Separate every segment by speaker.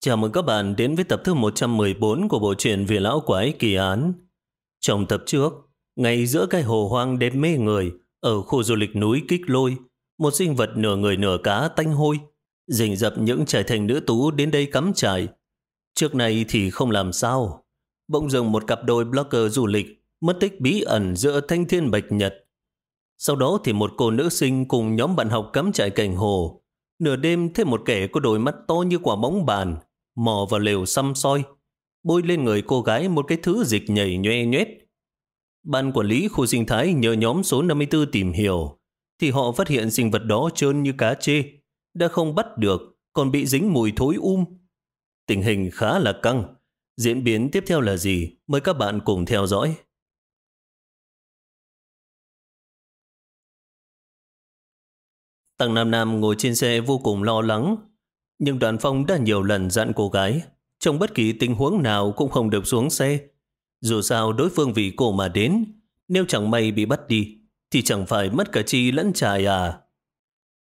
Speaker 1: Chào mừng các bạn đến với tập thứ 114 của bộ truyện Vì Lão Quái Kỳ Án. Trong tập trước, ngay giữa cái hồ hoang đẹp mê người, ở khu du lịch núi Kích Lôi, một sinh vật nửa người nửa cá tanh hôi, rình rập những trải thành nữ tú đến đây cắm trại. Trước này thì không làm sao. Bỗng dừng một cặp đôi blogger du lịch mất tích bí ẩn giữa thanh thiên bạch nhật. Sau đó thì một cô nữ sinh cùng nhóm bạn học cắm trại cảnh hồ. Nửa đêm thêm một kẻ có đôi mắt to như quả bóng bàn, mò vào lều xăm soi, bôi lên người cô gái một cái thứ dịch nhảy nhoe nhoét. Ban quản lý khu sinh thái nhờ nhóm số 54 tìm hiểu, thì họ phát hiện sinh vật đó trơn như cá chê, đã không bắt được, còn bị dính mùi thối um. Tình hình khá là căng. Diễn biến tiếp theo là gì? Mời các bạn cùng theo dõi. Tăng Nam Nam ngồi trên xe vô cùng lo lắng, nhưng đoàn phong đã nhiều lần dặn cô gái, trong bất kỳ tình huống nào cũng không được xuống xe. Dù sao đối phương vì cô mà đến, nếu chẳng may bị bắt đi, thì chẳng phải mất cả chi lẫn trài à.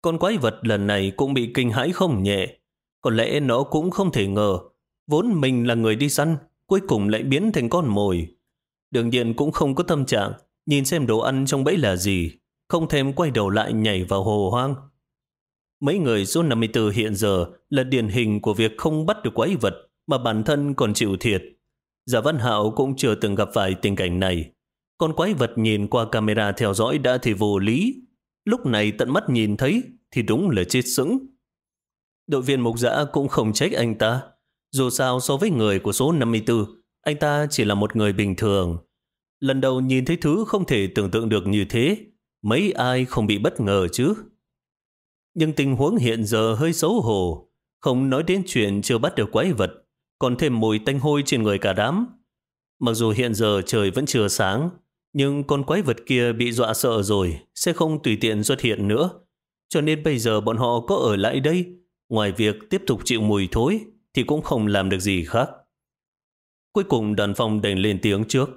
Speaker 1: Con quái vật lần này cũng bị kinh hãi không nhẹ. Có lẽ nó cũng không thể ngờ, vốn mình là người đi săn, cuối cùng lại biến thành con mồi. Đương nhiên cũng không có tâm trạng, nhìn xem đồ ăn trong bẫy là gì, không thèm quay đầu lại nhảy vào hồ hoang. Mấy người số 54 hiện giờ là điển hình của việc không bắt được quái vật mà bản thân còn chịu thiệt. Giả Văn Hạo cũng chưa từng gặp phải tình cảnh này. Con quái vật nhìn qua camera theo dõi đã thì vô lý. Lúc này tận mắt nhìn thấy thì đúng là chết sững. Đội viên mục giã cũng không trách anh ta. Dù sao so với người của số 54, anh ta chỉ là một người bình thường. Lần đầu nhìn thấy thứ không thể tưởng tượng được như thế, mấy ai không bị bất ngờ chứ? Nhưng tình huống hiện giờ hơi xấu hổ, không nói đến chuyện chưa bắt được quái vật, còn thêm mùi tanh hôi trên người cả đám. Mặc dù hiện giờ trời vẫn chưa sáng, nhưng con quái vật kia bị dọa sợ rồi, sẽ không tùy tiện xuất hiện nữa. Cho nên bây giờ bọn họ có ở lại đây, ngoài việc tiếp tục chịu mùi thối, thì cũng không làm được gì khác. Cuối cùng đàn phòng đành lên tiếng trước.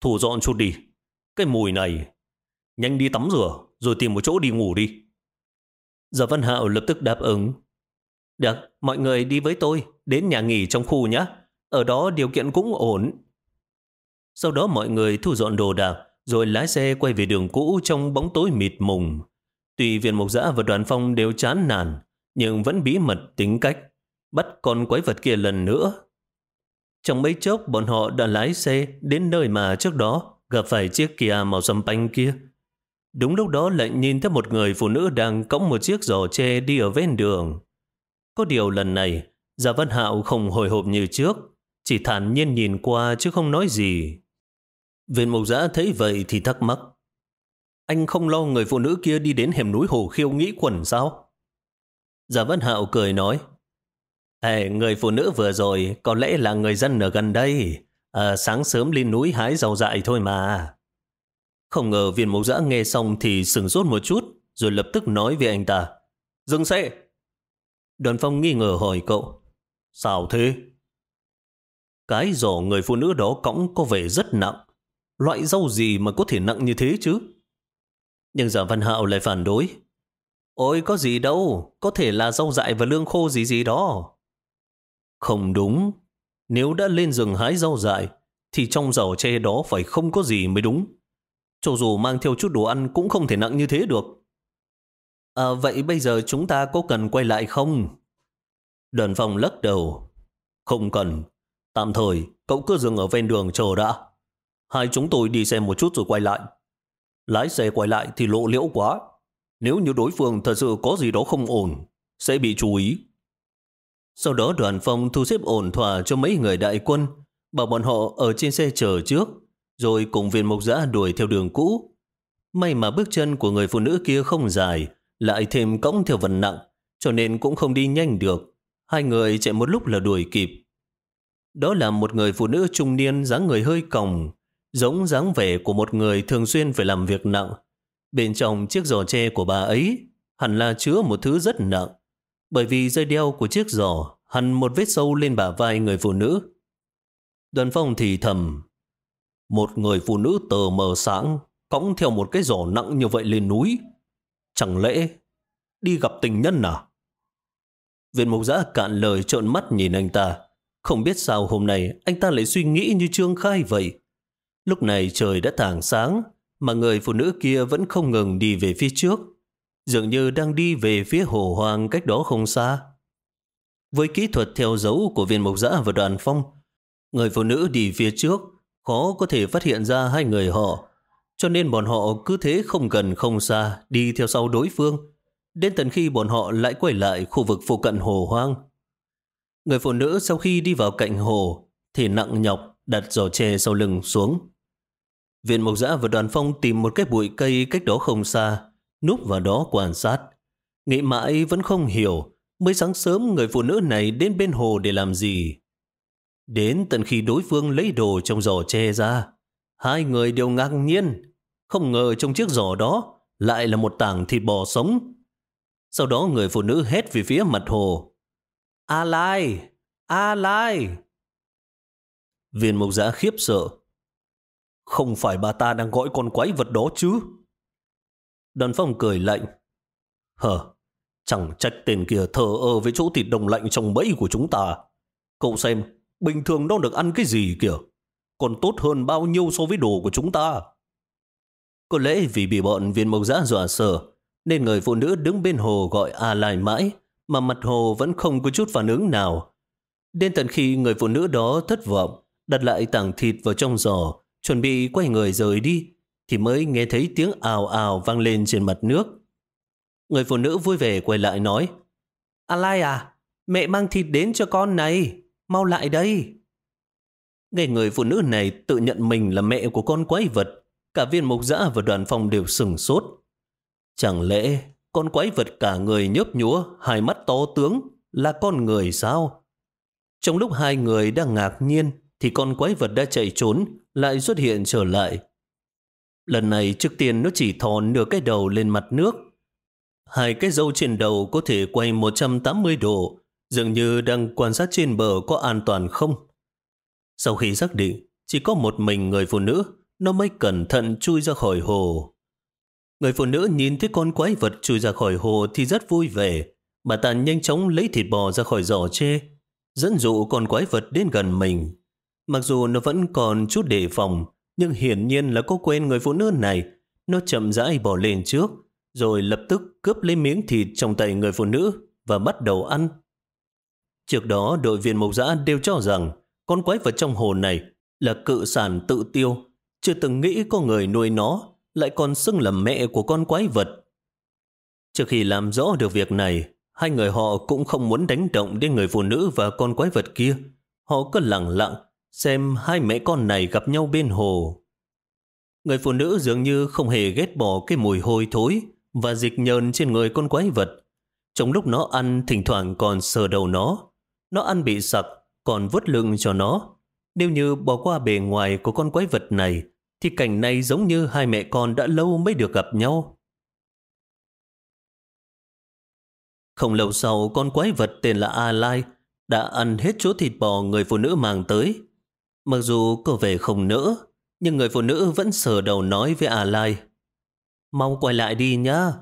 Speaker 1: Thủ dọn chút đi, cái mùi này, nhanh đi tắm rửa, rồi tìm một chỗ đi ngủ đi. Giờ Văn Hạo lập tức đáp ứng. Được, mọi người đi với tôi, đến nhà nghỉ trong khu nhé. Ở đó điều kiện cũng ổn. Sau đó mọi người thu dọn đồ đạc, rồi lái xe quay về đường cũ trong bóng tối mịt mùng. Tuy viên mộc giã và đoàn phong đều chán nản, nhưng vẫn bí mật tính cách, bắt con quái vật kia lần nữa. Trong mấy chốc bọn họ đã lái xe đến nơi mà trước đó gặp phải chiếc Kia màu xăm panh kia. Đúng lúc đó lại nhìn thấy một người phụ nữ đang cõng một chiếc giỏ tre đi ở ven đường. Có điều lần này, Giả Văn Hạo không hồi hộp như trước, chỉ thản nhiên nhìn qua chứ không nói gì. Viên mục giã thấy vậy thì thắc mắc. Anh không lo người phụ nữ kia đi đến hẻm núi Hồ Khiêu nghĩ quẩn sao? Giả Văn Hạo cười nói. Ê, người phụ nữ vừa rồi có lẽ là người dân ở gần đây. À, sáng sớm lên núi hái rau dại thôi mà. Không ngờ viên mộc giã nghe xong thì sừng sốt một chút, rồi lập tức nói với anh ta. Dừng xe! Đoàn phong nghi ngờ hỏi cậu. Sao thế? Cái giỏ người phụ nữ đó cõng có vẻ rất nặng. Loại rau gì mà có thể nặng như thế chứ? Nhưng giả văn hạo lại phản đối. Ôi có gì đâu, có thể là rau dại và lương khô gì gì đó. Không đúng, nếu đã lên rừng hái rau dại, thì trong giỏ tre đó phải không có gì mới đúng. Cho dù mang theo chút đồ ăn cũng không thể nặng như thế được. À, vậy bây giờ chúng ta có cần quay lại không? Đoàn phòng lắc đầu. Không cần. Tạm thời, cậu cứ dừng ở ven đường chờ đã. Hai chúng tôi đi xem một chút rồi quay lại. Lái xe quay lại thì lộ liễu quá. Nếu như đối phương thật sự có gì đó không ổn, sẽ bị chú ý. Sau đó đoàn phong thu xếp ổn thỏa cho mấy người đại quân, bảo bọn họ ở trên xe chờ trước rồi cùng viên mộc giã đuổi theo đường cũ. May mà bước chân của người phụ nữ kia không dài, lại thêm cõng theo vật nặng, cho nên cũng không đi nhanh được. Hai người chạy một lúc là đuổi kịp. Đó là một người phụ nữ trung niên dáng người hơi còng, giống dáng vẻ của một người thường xuyên phải làm việc nặng. Bên trong chiếc giỏ tre của bà ấy hẳn là chứa một thứ rất nặng, bởi vì dây đeo của chiếc giỏ hẳn một vết sâu lên bả vai người phụ nữ. Đoàn phong thì thầm, một người phụ nữ tờ mờ sáng cõng theo một cái giỏ nặng như vậy lên núi. Chẳng lẽ đi gặp tình nhân à? Viên mục giã cạn lời trộn mắt nhìn anh ta. Không biết sao hôm nay anh ta lại suy nghĩ như Trương Khai vậy. Lúc này trời đã tảng sáng, mà người phụ nữ kia vẫn không ngừng đi về phía trước. Dường như đang đi về phía hồ hoang cách đó không xa. Với kỹ thuật theo dấu của viên mộc giã và đoàn phong, người phụ nữ đi phía trước khó có thể phát hiện ra hai người họ, cho nên bọn họ cứ thế không gần không xa đi theo sau đối phương, đến tận khi bọn họ lại quay lại khu vực phụ cận hồ hoang. Người phụ nữ sau khi đi vào cạnh hồ thì nặng nhọc đặt giỏ tre sau lưng xuống. Viện Mộc Giã và đoàn phong tìm một cái bụi cây cách đó không xa, núp vào đó quan sát. Nghĩ mãi vẫn không hiểu mới sáng sớm người phụ nữ này đến bên hồ để làm gì. Đến tận khi đối phương lấy đồ trong giỏ che ra, hai người đều ngạc nhiên, không ngờ trong chiếc giỏ đó lại là một tảng thịt bò sống. Sau đó người phụ nữ hét về phía mặt hồ. A Lai! A Lai! Viên mộc giã khiếp sợ. Không phải bà ta đang gọi con quái vật đó chứ? Đoàn phong cười lạnh. Hờ, chẳng trách tên kia thờ ơ với chỗ thịt đồng lạnh trong bẫy của chúng ta. Cậu xem, bình thường nó được ăn cái gì kìa? Còn tốt hơn bao nhiêu so với đồ của chúng ta? Có lẽ vì bị bọn viên mộc giã dọa sợ, nên người phụ nữ đứng bên hồ gọi A Lai mãi, mà mặt hồ vẫn không có chút phản ứng nào. Đến tận khi người phụ nữ đó thất vọng, đặt lại tảng thịt vào trong giò, chuẩn bị quay người rời đi, thì mới nghe thấy tiếng ào ào vang lên trên mặt nước. Người phụ nữ vui vẻ quay lại nói, A Lai à, mẹ mang thịt đến cho con này, mau lại đây. Nghe người phụ nữ này tự nhận mình là mẹ của con quái vật, cả viên mục giã và đoàn phòng đều sừng sốt. Chẳng lẽ con quái vật cả người nhớp nhúa, hai mắt to tướng là con người sao? Trong lúc hai người đang ngạc nhiên thì con quái vật đã chạy trốn lại xuất hiện trở lại. Lần này trước tiên nó chỉ thò nửa cái đầu lên mặt nước. Hai cái dâu trên đầu có thể quay 180 độ, dường như đang quan sát trên bờ có an toàn không. Sau khi xác định chỉ có một mình người phụ nữ, nó mới cẩn thận chui ra khỏi hồ. Người phụ nữ nhìn thấy con quái vật chui ra khỏi hồ thì rất vui vẻ. Bà ta nhanh chóng lấy thịt bò ra khỏi giỏ chê, dẫn dụ con quái vật đến gần mình. Mặc dù nó vẫn còn chút đề phòng, nhưng hiển nhiên là có quên người phụ nữ này. Nó chậm rãi bỏ lên trước, rồi lập tức cướp lấy miếng thịt trong tay người phụ nữ và bắt đầu ăn. Trước đó, đội viên mộc giã đều cho rằng con quái vật trong hồ này là cự sản tự tiêu, chưa từng nghĩ có người nuôi nó, lại còn xưng là mẹ của con quái vật. Trước khi làm rõ được việc này, hai người họ cũng không muốn đánh động đến người phụ nữ và con quái vật kia. Họ cứ lặng lặng xem hai mẹ con này gặp nhau bên hồ. Người phụ nữ dường như không hề ghét bỏ cái mùi hôi thối và dịch nhờn trên người con quái vật. Trong lúc nó ăn, thỉnh thoảng còn sờ đầu nó. Nó ăn bị sặc, còn vớt lưng cho nó. Nếu như bỏ qua bề ngoài của con quái vật này, thì cảnh này giống như hai mẹ con đã lâu mới được gặp nhau. Không lâu sau, con quái vật tên là A Lai đã ăn hết chỗ thịt bò người phụ nữ mang tới. Mặc dù cô về không nỡ, nhưng người phụ nữ vẫn sờ đầu nói với A Lai. Mau quay lại đi nhá.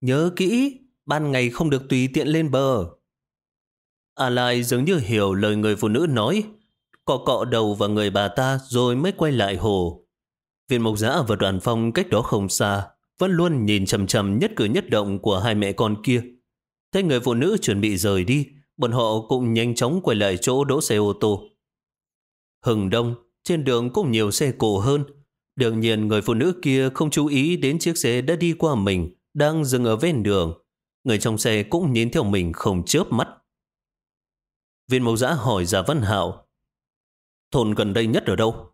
Speaker 1: Nhớ kỹ, ban ngày không được tùy tiện lên bờ. À A Lai dường như hiểu lời người phụ nữ nói, cọ cọ đầu vào người bà ta rồi mới quay lại hồ. Viên mộc giã và đoàn phong cách đó không xa, vẫn luôn nhìn chầm chầm nhất cử nhất động của hai mẹ con kia. Thấy người phụ nữ chuẩn bị rời đi, bọn họ cũng nhanh chóng quay lại chỗ đỗ xe ô tô. Hừng đông, trên đường cũng nhiều xe cổ hơn. Đương nhiên người phụ nữ kia không chú ý đến chiếc xe đã đi qua mình, đang dừng ở ven đường. Người trong xe cũng nhìn theo mình không chớp mắt. Viên mẫu giã hỏi Giả Văn Hạo, thôn gần đây nhất ở đâu?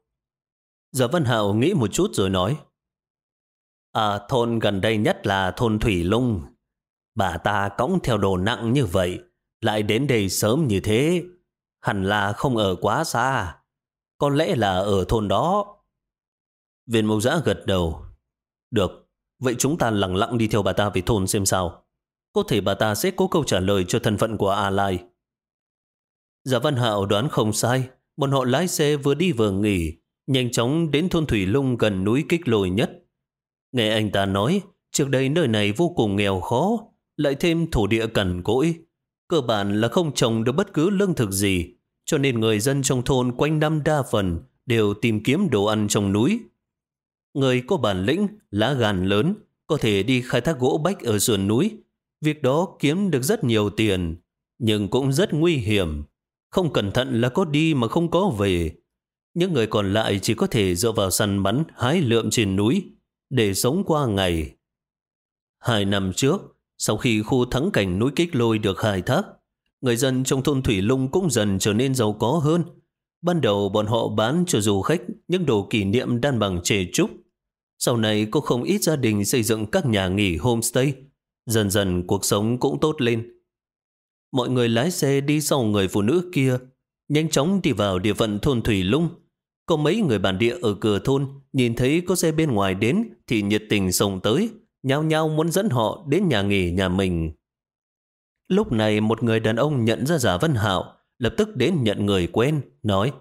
Speaker 1: Giả Văn Hạo nghĩ một chút rồi nói, À, thôn gần đây nhất là thôn Thủy Lung. Bà ta cõng theo đồ nặng như vậy, lại đến đây sớm như thế. Hẳn là không ở quá xa. Có lẽ là ở thôn đó. Viên mẫu giã gật đầu. Được, vậy chúng ta lặng lặng đi theo bà ta về thôn xem sao. Có thể bà ta sẽ có câu trả lời cho thân phận của A Lai. Giả Văn Hạo đoán không sai. Bọn họ lái xe vừa đi vừa nghỉ, nhanh chóng đến thôn Thủy Lung gần núi Kích Lồi nhất. Nghe anh ta nói, trước đây nơi này vô cùng nghèo khó, lại thêm thổ địa cằn cỗi. Cơ bản là không trồng được bất cứ lương thực gì, cho nên người dân trong thôn quanh năm đa phần đều tìm kiếm đồ ăn trong núi. Người có bản lĩnh, lá gan lớn, có thể đi khai thác gỗ bách ở sườn núi. Việc đó kiếm được rất nhiều tiền, nhưng cũng rất nguy hiểm. Không cẩn thận là có đi mà không có về. Những người còn lại chỉ có thể dựa vào săn bắn hái lượm trên núi để sống qua ngày. Hai năm trước, sau khi khu thắng cảnh núi Kích Lôi được khai thác, người dân trong thôn Thủy Lung cũng dần trở nên giàu có hơn. Ban đầu bọn họ bán cho du khách những đồ kỷ niệm đan bằng chè trúc. Sau này có không ít gia đình xây dựng các nhà nghỉ homestay. Dần dần cuộc sống cũng tốt lên. Mọi người lái xe đi sau người phụ nữ kia, nhanh chóng đi vào địa phận thôn Thủy Lung. Có mấy người bản địa ở cửa thôn nhìn thấy có xe bên ngoài đến thì nhiệt tình sông tới, nhau nhau muốn dẫn họ đến nhà nghỉ nhà mình. Lúc này một người đàn ông nhận ra giả Vân Hạo, lập tức đến nhận người quen, nói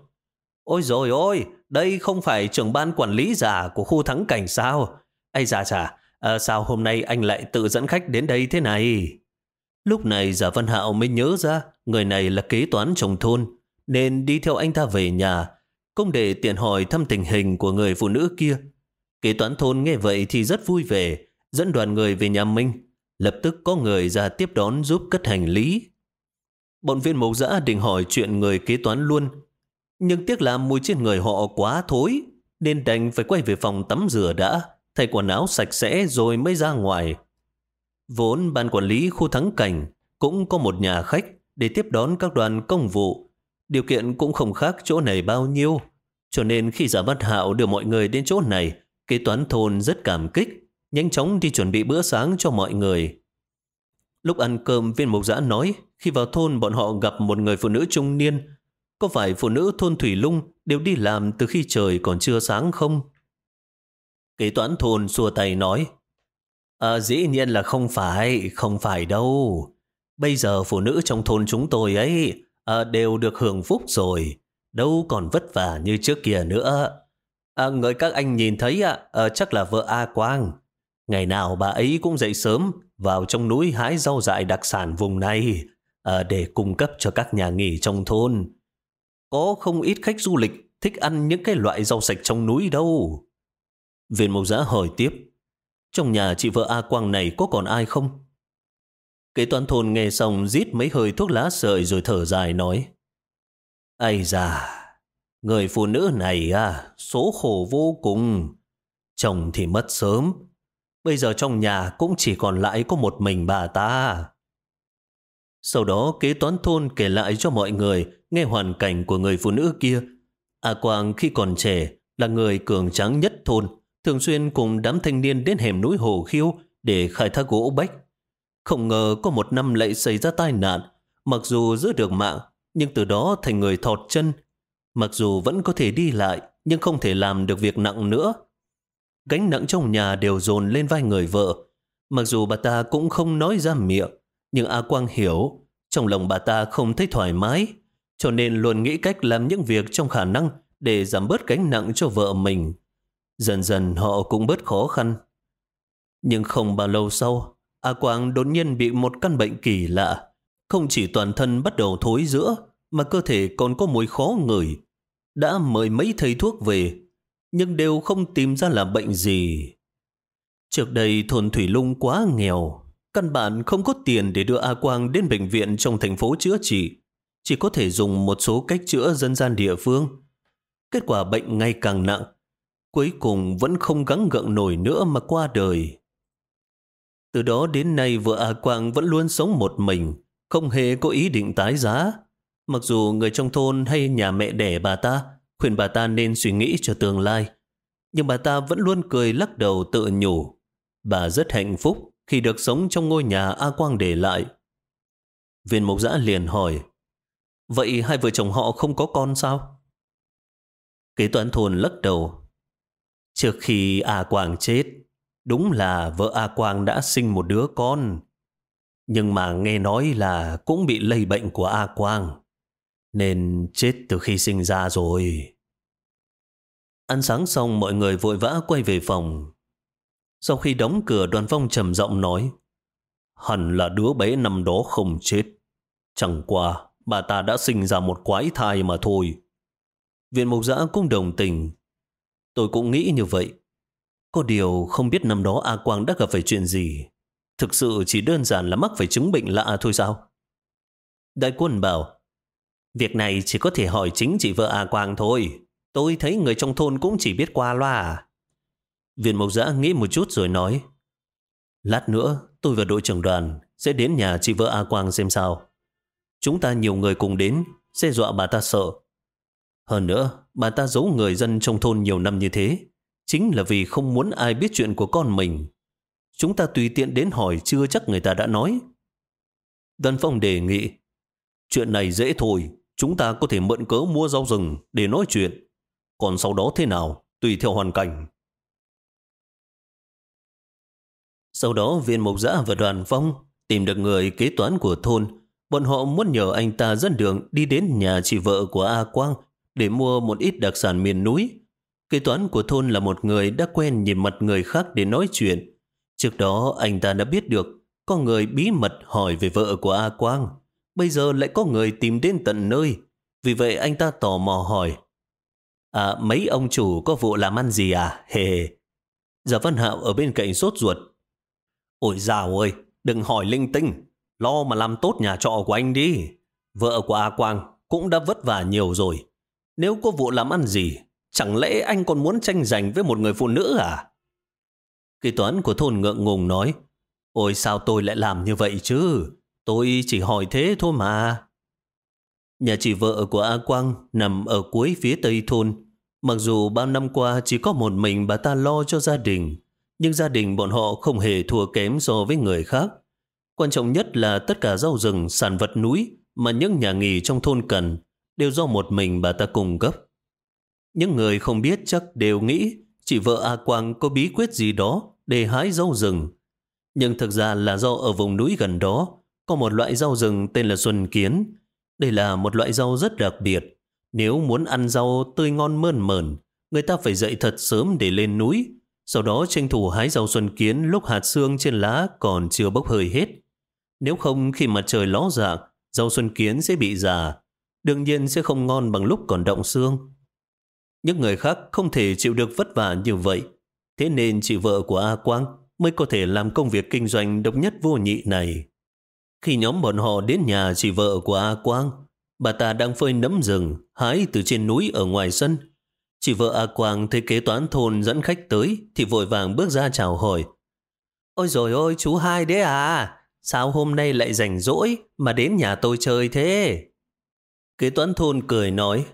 Speaker 1: Ôi rồi ôi, đây không phải trưởng ban quản lý giả của khu thắng cảnh sao? Ây dạ dạ, à, sao hôm nay anh lại tự dẫn khách đến đây thế này? Lúc này giả Văn Hạo mới nhớ ra người này là kế toán trong thôn, nên đi theo anh ta về nhà, cũng để tiện hỏi thăm tình hình của người phụ nữ kia. Kế toán thôn nghe vậy thì rất vui vẻ, dẫn đoàn người về nhà Minh. Lập tức có người ra tiếp đón giúp cất hành lý. Bọn viên mẫu giã định hỏi chuyện người kế toán luôn. Nhưng tiếc là mùi trên người họ quá thối, nên đành phải quay về phòng tắm rửa đã, thay quần áo sạch sẽ rồi mới ra ngoài. Vốn ban quản lý khu thắng cảnh cũng có một nhà khách để tiếp đón các đoàn công vụ. Điều kiện cũng không khác chỗ này bao nhiêu. Cho nên khi giả bắt hạo đưa mọi người đến chỗ này, kế toán thôn rất cảm kích, nhanh chóng đi chuẩn bị bữa sáng cho mọi người. Lúc ăn cơm, viên mục giã nói, khi vào thôn bọn họ gặp một người phụ nữ trung niên. Có phải phụ nữ thôn Thủy Lung đều đi làm từ khi trời còn chưa sáng không? Kế toán thôn xua tay nói, À, dĩ nhiên là không phải, không phải đâu. Bây giờ phụ nữ trong thôn chúng tôi ấy à, đều được hưởng phúc rồi, đâu còn vất vả như trước kia nữa. Ờ, à, người các anh nhìn thấy à, à, chắc là vợ A Quang. Ngày nào bà ấy cũng dậy sớm, vào trong núi hái rau dại đặc sản vùng này à, để cung cấp cho các nhà nghỉ trong thôn. Có không ít khách du lịch thích ăn những cái loại rau sạch trong núi đâu. Viên mộc giã hỏi tiếp, trong nhà chị vợ A Quang này có còn ai không? Kế toán thôn nghe xong rít mấy hơi thuốc lá sợi rồi thở dài nói. Ây da, người phụ nữ này à, số khổ vô cùng. Chồng thì mất sớm. Bây giờ trong nhà cũng chỉ còn lại có một mình bà ta. Sau đó kế toán thôn kể lại cho mọi người nghe hoàn cảnh của người phụ nữ kia. A Quang khi còn trẻ là người cường tráng nhất thôn thường xuyên cùng đám thanh niên đến hẻm núi Hồ Khiêu để khai thác gỗ bách. Không ngờ có một năm lại xảy ra tai nạn, mặc dù giữ được mạng, nhưng từ đó thành người thọt chân. Mặc dù vẫn có thể đi lại, nhưng không thể làm được việc nặng nữa. Gánh nặng trong nhà đều dồn lên vai người vợ. Mặc dù bà ta cũng không nói ra miệng, nhưng A Quang hiểu, trong lòng bà ta không thấy thoải mái, cho nên luôn nghĩ cách làm những việc trong khả năng để giảm bớt gánh nặng cho vợ mình. Dần dần họ cũng bớt khó khăn. Nhưng không bao lâu sau, A Quang đột nhiên bị một căn bệnh kỳ lạ. Không chỉ toàn thân bắt đầu thối giữa, mà cơ thể còn có mùi khó ngửi. Đã mời mấy thầy thuốc về, nhưng đều không tìm ra là bệnh gì. Trước đây thôn Thủy Lung quá nghèo, căn bản không có tiền để đưa A Quang đến bệnh viện trong thành phố chữa trị. Chỉ có thể dùng một số cách chữa dân gian địa phương. Kết quả bệnh ngày càng nặng, cuối cùng vẫn không gắng gượng nổi nữa mà qua đời. Từ đó đến nay vợ A Quang vẫn luôn sống một mình, không hề có ý định tái giá. Mặc dù người trong thôn hay nhà mẹ đẻ bà ta khuyên bà ta nên suy nghĩ cho tương lai, nhưng bà ta vẫn luôn cười lắc đầu tự nhủ. Bà rất hạnh phúc khi được sống trong ngôi nhà A Quang để lại. Viên mộc giã liền hỏi, vậy hai vợ chồng họ không có con sao? Kế toán thôn lắc đầu, Trước khi A Quang chết, đúng là vợ A Quang đã sinh một đứa con. Nhưng mà nghe nói là cũng bị lây bệnh của A Quang, nên chết từ khi sinh ra rồi. Ăn sáng xong mọi người vội vã quay về phòng. Sau khi đóng cửa đoàn phong trầm giọng nói, hẳn là đứa bé năm đó không chết. Chẳng qua, bà ta đã sinh ra một quái thai mà thôi. Viện mục giã cũng đồng tình. Tôi cũng nghĩ như vậy. Có điều không biết năm đó A Quang đã gặp phải chuyện gì. Thực sự chỉ đơn giản là mắc phải chứng bệnh lạ thôi sao? Đại quân bảo, việc này chỉ có thể hỏi chính chị vợ A Quang thôi. Tôi thấy người trong thôn cũng chỉ biết qua loa. Viện mộc giã nghĩ một chút rồi nói, Lát nữa tôi và đội trưởng đoàn sẽ đến nhà chị vợ A Quang xem sao. Chúng ta nhiều người cùng đến, sẽ dọa bà ta sợ. Hơn nữa, bà ta giấu người dân trong thôn nhiều năm như thế, chính là vì không muốn ai biết chuyện của con mình. Chúng ta tùy tiện đến hỏi chưa chắc người ta đã nói. Đoàn phong đề nghị, chuyện này dễ thôi, chúng ta có thể mượn cớ mua rau rừng để nói chuyện. Còn sau đó thế nào, tùy theo hoàn cảnh. Sau đó viên mộc giã và đoàn phong tìm được người kế toán của thôn. Bọn họ muốn nhờ anh ta dẫn đường đi đến nhà chị vợ của A Quang để mua một ít đặc sản miền núi. Kế toán của thôn là một người đã quen nhìn mặt người khác để nói chuyện. Trước đó anh ta đã biết được có người bí mật hỏi về vợ của A Quang. Bây giờ lại có người tìm đến tận nơi. Vì vậy anh ta tò mò hỏi. À, mấy ông chủ có vụ làm ăn gì à? Hề hề. Giả Văn Hạo ở bên cạnh sốt ruột. Ôi dào ơi, đừng hỏi linh tinh. Lo mà làm tốt nhà trọ của anh đi. Vợ của A Quang cũng đã vất vả nhiều rồi. Nếu có vụ làm ăn gì, chẳng lẽ anh còn muốn tranh giành với một người phụ nữ à? Kế toán của thôn ngượng ngùng nói, Ôi sao tôi lại làm như vậy chứ? Tôi chỉ hỏi thế thôi mà. Nhà chị vợ của A Quang nằm ở cuối phía tây thôn. Mặc dù bao năm qua chỉ có một mình bà ta lo cho gia đình, nhưng gia đình bọn họ không hề thua kém so với người khác. Quan trọng nhất là tất cả rau rừng, sản vật núi mà những nhà nghỉ trong thôn cần đều do một mình bà ta cung cấp. Những người không biết chắc đều nghĩ chị vợ A Quang có bí quyết gì đó để hái rau rừng. Nhưng thực ra là do ở vùng núi gần đó có một loại rau rừng tên là xuân kiến. Đây là một loại rau rất đặc biệt. Nếu muốn ăn rau tươi ngon mơn mởn, người ta phải dậy thật sớm để lên núi. Sau đó tranh thủ hái rau xuân kiến lúc hạt xương trên lá còn chưa bốc hơi hết. Nếu không khi mặt trời ló dạng, rau xuân kiến sẽ bị già. Đương nhiên sẽ không ngon bằng lúc còn động xương. Những người khác không thể chịu được vất vả như vậy. Thế nên chị vợ của A Quang mới có thể làm công việc kinh doanh độc nhất vô nhị này. Khi nhóm bọn họ đến nhà chị vợ của A Quang, bà ta đang phơi nấm rừng, hái từ trên núi ở ngoài sân. Chị vợ A Quang thấy kế toán thôn dẫn khách tới thì vội vàng bước ra chào hỏi. Ôi rồi ôi chú hai đấy à, sao hôm nay lại rảnh rỗi mà đến nhà tôi chơi thế? Kế toán thôn cười nói,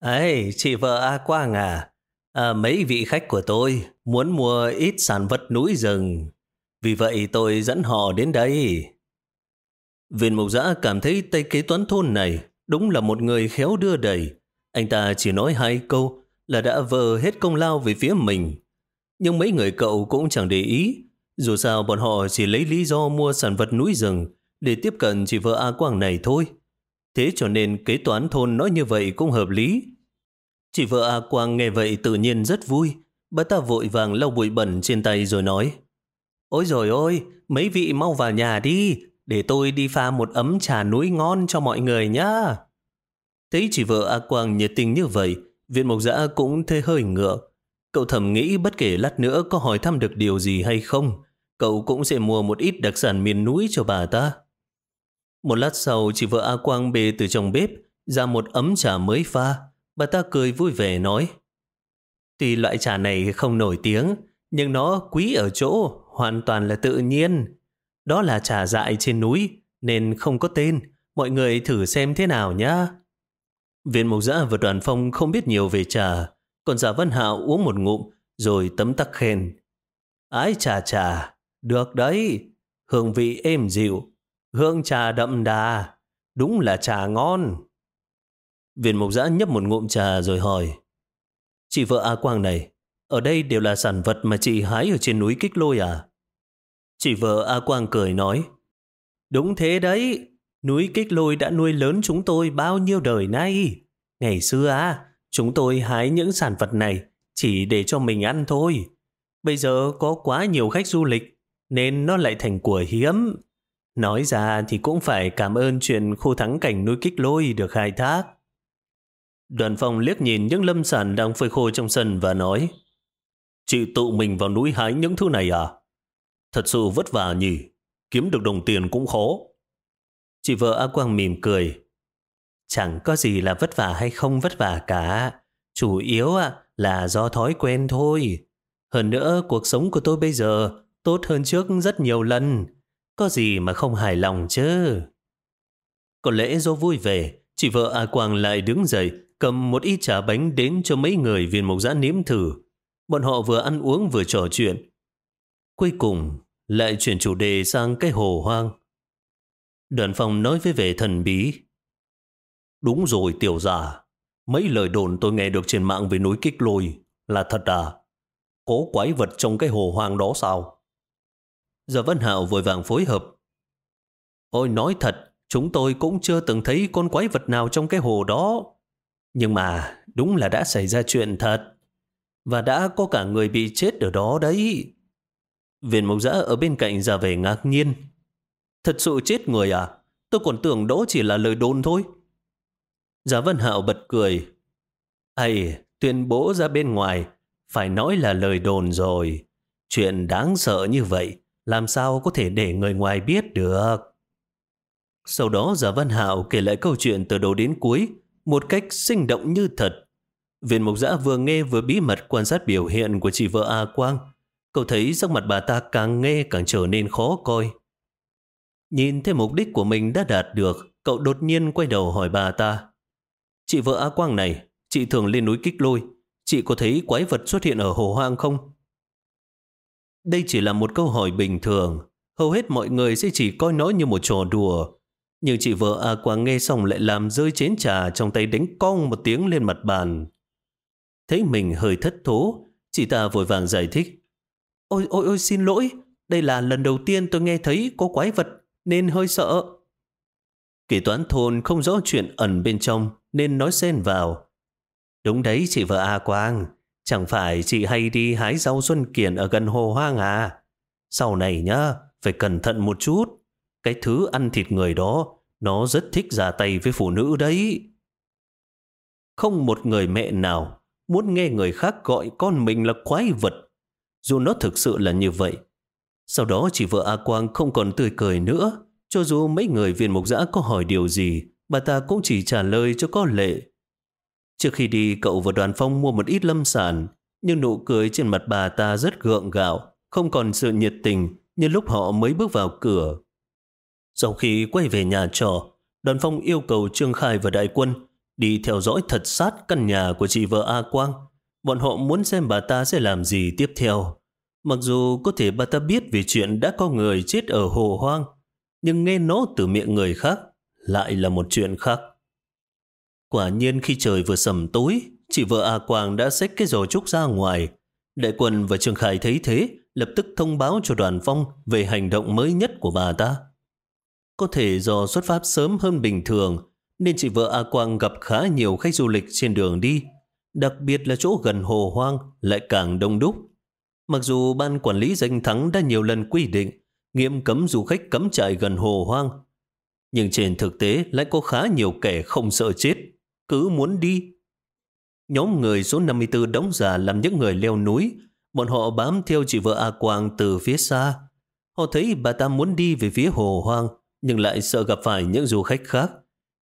Speaker 1: ấy chị vợ A Quang à, à, mấy vị khách của tôi muốn mua ít sản vật núi rừng, vì vậy tôi dẫn họ đến đây. Viên mục giã cảm thấy tay kế toán thôn này đúng là một người khéo đưa đẩy. Anh ta chỉ nói hai câu là đã vờ hết công lao về phía mình. Nhưng mấy người cậu cũng chẳng để ý. Dù sao bọn họ chỉ lấy lý do mua sản vật núi rừng để tiếp cận chị vợ A Quang này thôi. Thế cho nên kế toán thôn nói như vậy cũng hợp lý. Chị vợ A Quang nghe vậy tự nhiên rất vui. Bà ta vội vàng lau bụi bẩn trên tay rồi nói Ôi rồi ôi, mấy vị mau vào nhà đi, để tôi đi pha một ấm trà núi ngon cho mọi người nhá. Thấy chị vợ A Quang nhiệt tình như vậy, viện mộc giã cũng thê hơi ngựa. Cậu thầm nghĩ bất kể lát nữa có hỏi thăm được điều gì hay không, cậu cũng sẽ mua một ít đặc sản miền núi cho bà ta. Một lát sau, chị vợ A Quang bê từ trong bếp ra một ấm trà mới pha. Bà ta cười vui vẻ nói, Tuy loại trà này không nổi tiếng, nhưng nó quý ở chỗ hoàn toàn là tự nhiên. Đó là trà dại trên núi, nên không có tên. Mọi người thử xem thế nào nhá. Viên mục giã và đoàn phong không biết nhiều về trà, còn giả Văn Hạo uống một ngụm, rồi tấm tắc khen. Ái trà trà, được đấy, hương vị êm dịu, hương trà đậm đà, đúng là trà ngon. Viên mục giã nhấp một ngụm trà rồi hỏi, Chị vợ A Quang này, ở đây đều là sản vật mà chị hái ở trên núi Kích Lôi à? Chị vợ A Quang cười nói, Đúng thế đấy, núi Kích Lôi đã nuôi lớn chúng tôi bao nhiêu đời nay. Ngày xưa à, chúng tôi hái những sản vật này chỉ để cho mình ăn thôi. Bây giờ có quá nhiều khách du lịch, nên nó lại thành của hiếm. Nói ra thì cũng phải cảm ơn chuyện khu thắng cảnh núi kích lôi được khai thác. Đoàn phòng liếc nhìn những lâm sản đang phơi khô trong sân và nói Chị tự mình vào núi hái những thứ này à? Thật sự vất vả nhỉ, kiếm được đồng tiền cũng khó. Chị vợ A Quang mỉm cười. Chẳng có gì là vất vả hay không vất vả cả. Chủ yếu là do thói quen thôi. Hơn nữa, cuộc sống của tôi bây giờ tốt hơn trước rất nhiều lần. Có gì mà không hài lòng chứ? Có lẽ do vui vẻ, chị vợ A Quang lại đứng dậy, cầm một ít trà bánh đến cho mấy người viên mộc giã nếm thử. Bọn họ vừa ăn uống vừa trò chuyện. Cuối cùng, lại chuyển chủ đề sang cái hồ hoang. Đoàn phòng nói với vẻ thần bí. Đúng rồi tiểu giả, mấy lời đồn tôi nghe được trên mạng về núi kích lôi là thật à? Có quái vật trong cái hồ hoang đó sao? Giờ Văn Hạo vội vàng phối hợp. Ôi nói thật, chúng tôi cũng chưa từng thấy con quái vật nào trong cái hồ đó. Nhưng mà đúng là đã xảy ra chuyện thật. Và đã có cả người bị chết ở đó đấy. Viên mộc giã ở bên cạnh ra về ngạc nhiên. Thật sự chết người à? Tôi còn tưởng đó chỉ là lời đồn thôi. Giá Vân Hạo bật cười. Ây, tuyên bố ra bên ngoài, phải nói là lời đồn rồi. Chuyện đáng sợ như vậy, làm sao có thể để người ngoài biết được? Sau đó Giả Văn Hạo kể lại câu chuyện từ đầu đến cuối, một cách sinh động như thật. Viên Mộc giã vừa nghe vừa bí mật quan sát biểu hiện của chị vợ A Quang. Cậu thấy sắc mặt bà ta càng nghe càng trở nên khó coi. Nhìn thấy mục đích của mình đã đạt được, cậu đột nhiên quay đầu hỏi bà ta. Chị vợ A Quang này, chị thường lên núi kích lôi. Chị có thấy quái vật xuất hiện ở hồ hoang không? Đây chỉ là một câu hỏi bình thường. Hầu hết mọi người sẽ chỉ coi nó như một trò đùa. Nhưng chị vợ A Quang nghe xong lại làm rơi chén trà trong tay đánh cong một tiếng lên mặt bàn. Thấy mình hơi thất thố, chị ta vội vàng giải thích. Ôi ôi ôi xin lỗi, đây là lần đầu tiên tôi nghe thấy có quái vật nên hơi sợ. Kỳ toán thôn không rõ chuyện ẩn bên trong nên nói xen vào. Đúng đấy chị vợ A Quang, chẳng phải chị hay đi hái rau xuân kiển ở gần hồ hoang à? Sau này nhá, phải cẩn thận một chút. Cái thứ ăn thịt người đó, nó rất thích ra tay với phụ nữ đấy. Không một người mẹ nào muốn nghe người khác gọi con mình là quái vật, dù nó thực sự là như vậy. Sau đó chị vợ A Quang không còn tươi cười nữa, cho dù mấy người viên mục giã có hỏi điều gì, bà ta cũng chỉ trả lời cho có lệ. Trước khi đi, cậu và đoàn phong mua một ít lâm sản, nhưng nụ cười trên mặt bà ta rất gượng gạo, không còn sự nhiệt tình như lúc họ mới bước vào cửa. Sau khi quay về nhà trọ, đoàn phong yêu cầu Trương Khai và Đại Quân đi theo dõi thật sát căn nhà của chị vợ A Quang. Bọn họ muốn xem bà ta sẽ làm gì tiếp theo. Mặc dù có thể bà ta biết về chuyện đã có người chết ở hồ hoang, nhưng nghe nó từ miệng người khác lại là một chuyện khác. Quả nhiên khi trời vừa sầm tối, chị vợ A Quang đã xách cái giò trúc ra ngoài. Đại quân và Trương Khải thấy thế, lập tức thông báo cho đoàn phong về hành động mới nhất của bà ta. Có thể do xuất phát sớm hơn bình thường, nên chị vợ A Quang gặp khá nhiều khách du lịch trên đường đi. Đặc biệt là chỗ gần hồ hoang lại càng đông đúc. Mặc dù ban quản lý danh thắng đã nhiều lần quy định nghiêm cấm du khách cấm trại gần hồ hoang, nhưng trên thực tế lại có khá nhiều kẻ không sợ chết, cứ muốn đi. Nhóm người số 54 đóng giả làm những người leo núi, bọn họ bám theo chị vợ A Quang từ phía xa. Họ thấy bà ta muốn đi về phía hồ hoang, nhưng lại sợ gặp phải những du khách khác.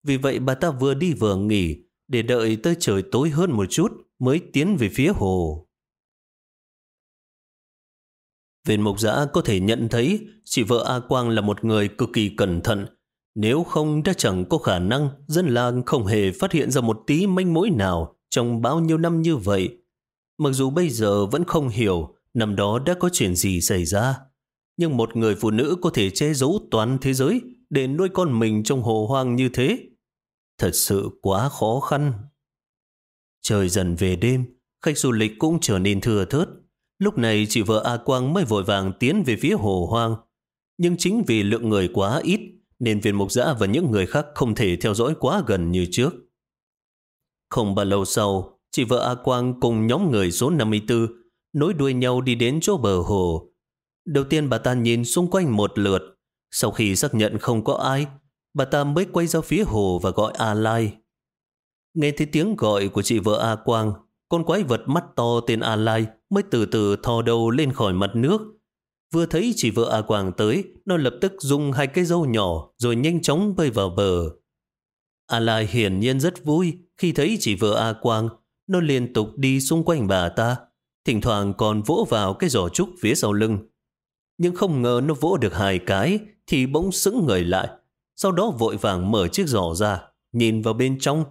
Speaker 1: Vì vậy bà ta vừa đi vừa nghỉ, để đợi tới trời tối hơn một chút mới tiến về phía hồ. Viện mục giã có thể nhận thấy chị vợ A Quang là một người cực kỳ cẩn thận. Nếu không đã chẳng có khả năng dân làng không hề phát hiện ra một tí manh mối nào trong bao nhiêu năm như vậy. Mặc dù bây giờ vẫn không hiểu năm đó đã có chuyện gì xảy ra. Nhưng một người phụ nữ có thể che giấu toàn thế giới để nuôi con mình trong hồ hoang như thế. Thật sự quá khó khăn. Trời dần về đêm, khách du lịch cũng trở nên thừa thớt. Lúc này chị vợ A Quang mới vội vàng tiến về phía hồ hoang. Nhưng chính vì lượng người quá ít, nên viên mục giã và những người khác không thể theo dõi quá gần như trước. Không bao lâu sau, chị vợ A Quang cùng nhóm người số 54 nối đuôi nhau đi đến chỗ bờ hồ. Đầu tiên bà ta nhìn xung quanh một lượt, Sau khi xác nhận không có ai, bà ta mới quay ra phía hồ và gọi A Lai. Nghe thấy tiếng gọi của chị vợ A Quang, con quái vật mắt to tên A Lai mới từ từ thò đầu lên khỏi mặt nước. Vừa thấy chị vợ A Quang tới, nó lập tức dùng hai cái dâu nhỏ rồi nhanh chóng bơi vào bờ. A Lai hiển nhiên rất vui khi thấy chị vợ A Quang. Nó liên tục đi xung quanh bà ta, thỉnh thoảng còn vỗ vào cái giỏ trúc phía sau lưng. Nhưng không ngờ nó vỗ được hai cái thì bỗng sững người lại. Sau đó vội vàng mở chiếc giỏ ra, nhìn vào bên trong.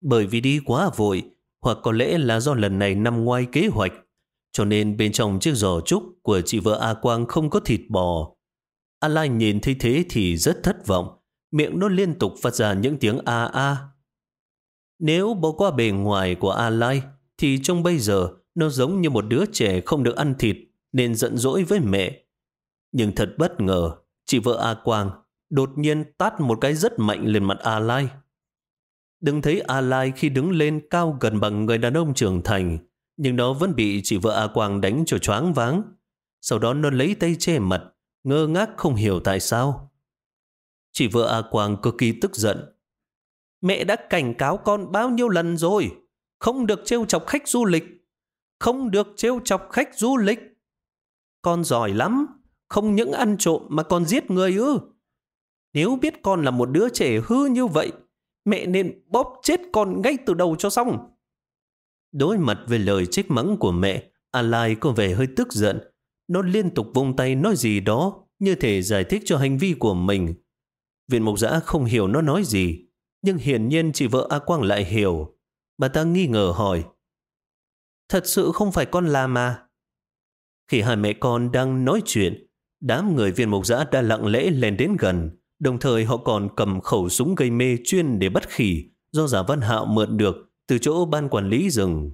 Speaker 1: Bởi vì đi quá vội, hoặc có lẽ là do lần này nằm ngoài kế hoạch, cho nên bên trong chiếc giò trúc của chị vợ A Quang không có thịt bò. A Lai nhìn thấy thế thì rất thất vọng, miệng nó liên tục phát ra những tiếng a a. Nếu bỏ qua bề ngoài của A Lai, thì trong bây giờ nó giống như một đứa trẻ không được ăn thịt nên giận dỗi với mẹ. Nhưng thật bất ngờ, chị vợ A Quang đột nhiên tát một cái rất mạnh lên mặt A Lai. Đừng thấy A Lai khi đứng lên cao gần bằng người đàn ông trưởng thành, nhưng nó vẫn bị chị vợ A Quang đánh cho choáng váng. Sau đó nó lấy tay che mặt, ngơ ngác không hiểu tại sao. Chị vợ A Quang cực kỳ tức giận. Mẹ đã cảnh cáo con bao nhiêu lần rồi, không được trêu chọc khách du lịch, không được trêu chọc khách du lịch. Con giỏi lắm, không những ăn trộm mà còn giết người ư. Nếu biết con là một đứa trẻ hư như vậy, mẹ nên bóp chết con ngay từ đầu cho xong. Đối mặt với lời trách mắng của mẹ, Alai có vẻ hơi tức giận. Nó liên tục vung tay nói gì đó, như thể giải thích cho hành vi của mình. Viện mục giã không hiểu nó nói gì, nhưng hiển nhiên chị vợ A Quang lại hiểu. Bà ta nghi ngờ hỏi. Thật sự không phải con làm mà. Khi hai mẹ con đang nói chuyện, đám người viên mục giã đã lặng lẽ lên đến gần, đồng thời họ còn cầm khẩu súng gây mê chuyên để bắt khỉ do giả văn hạo mượn được từ chỗ ban quản lý rừng.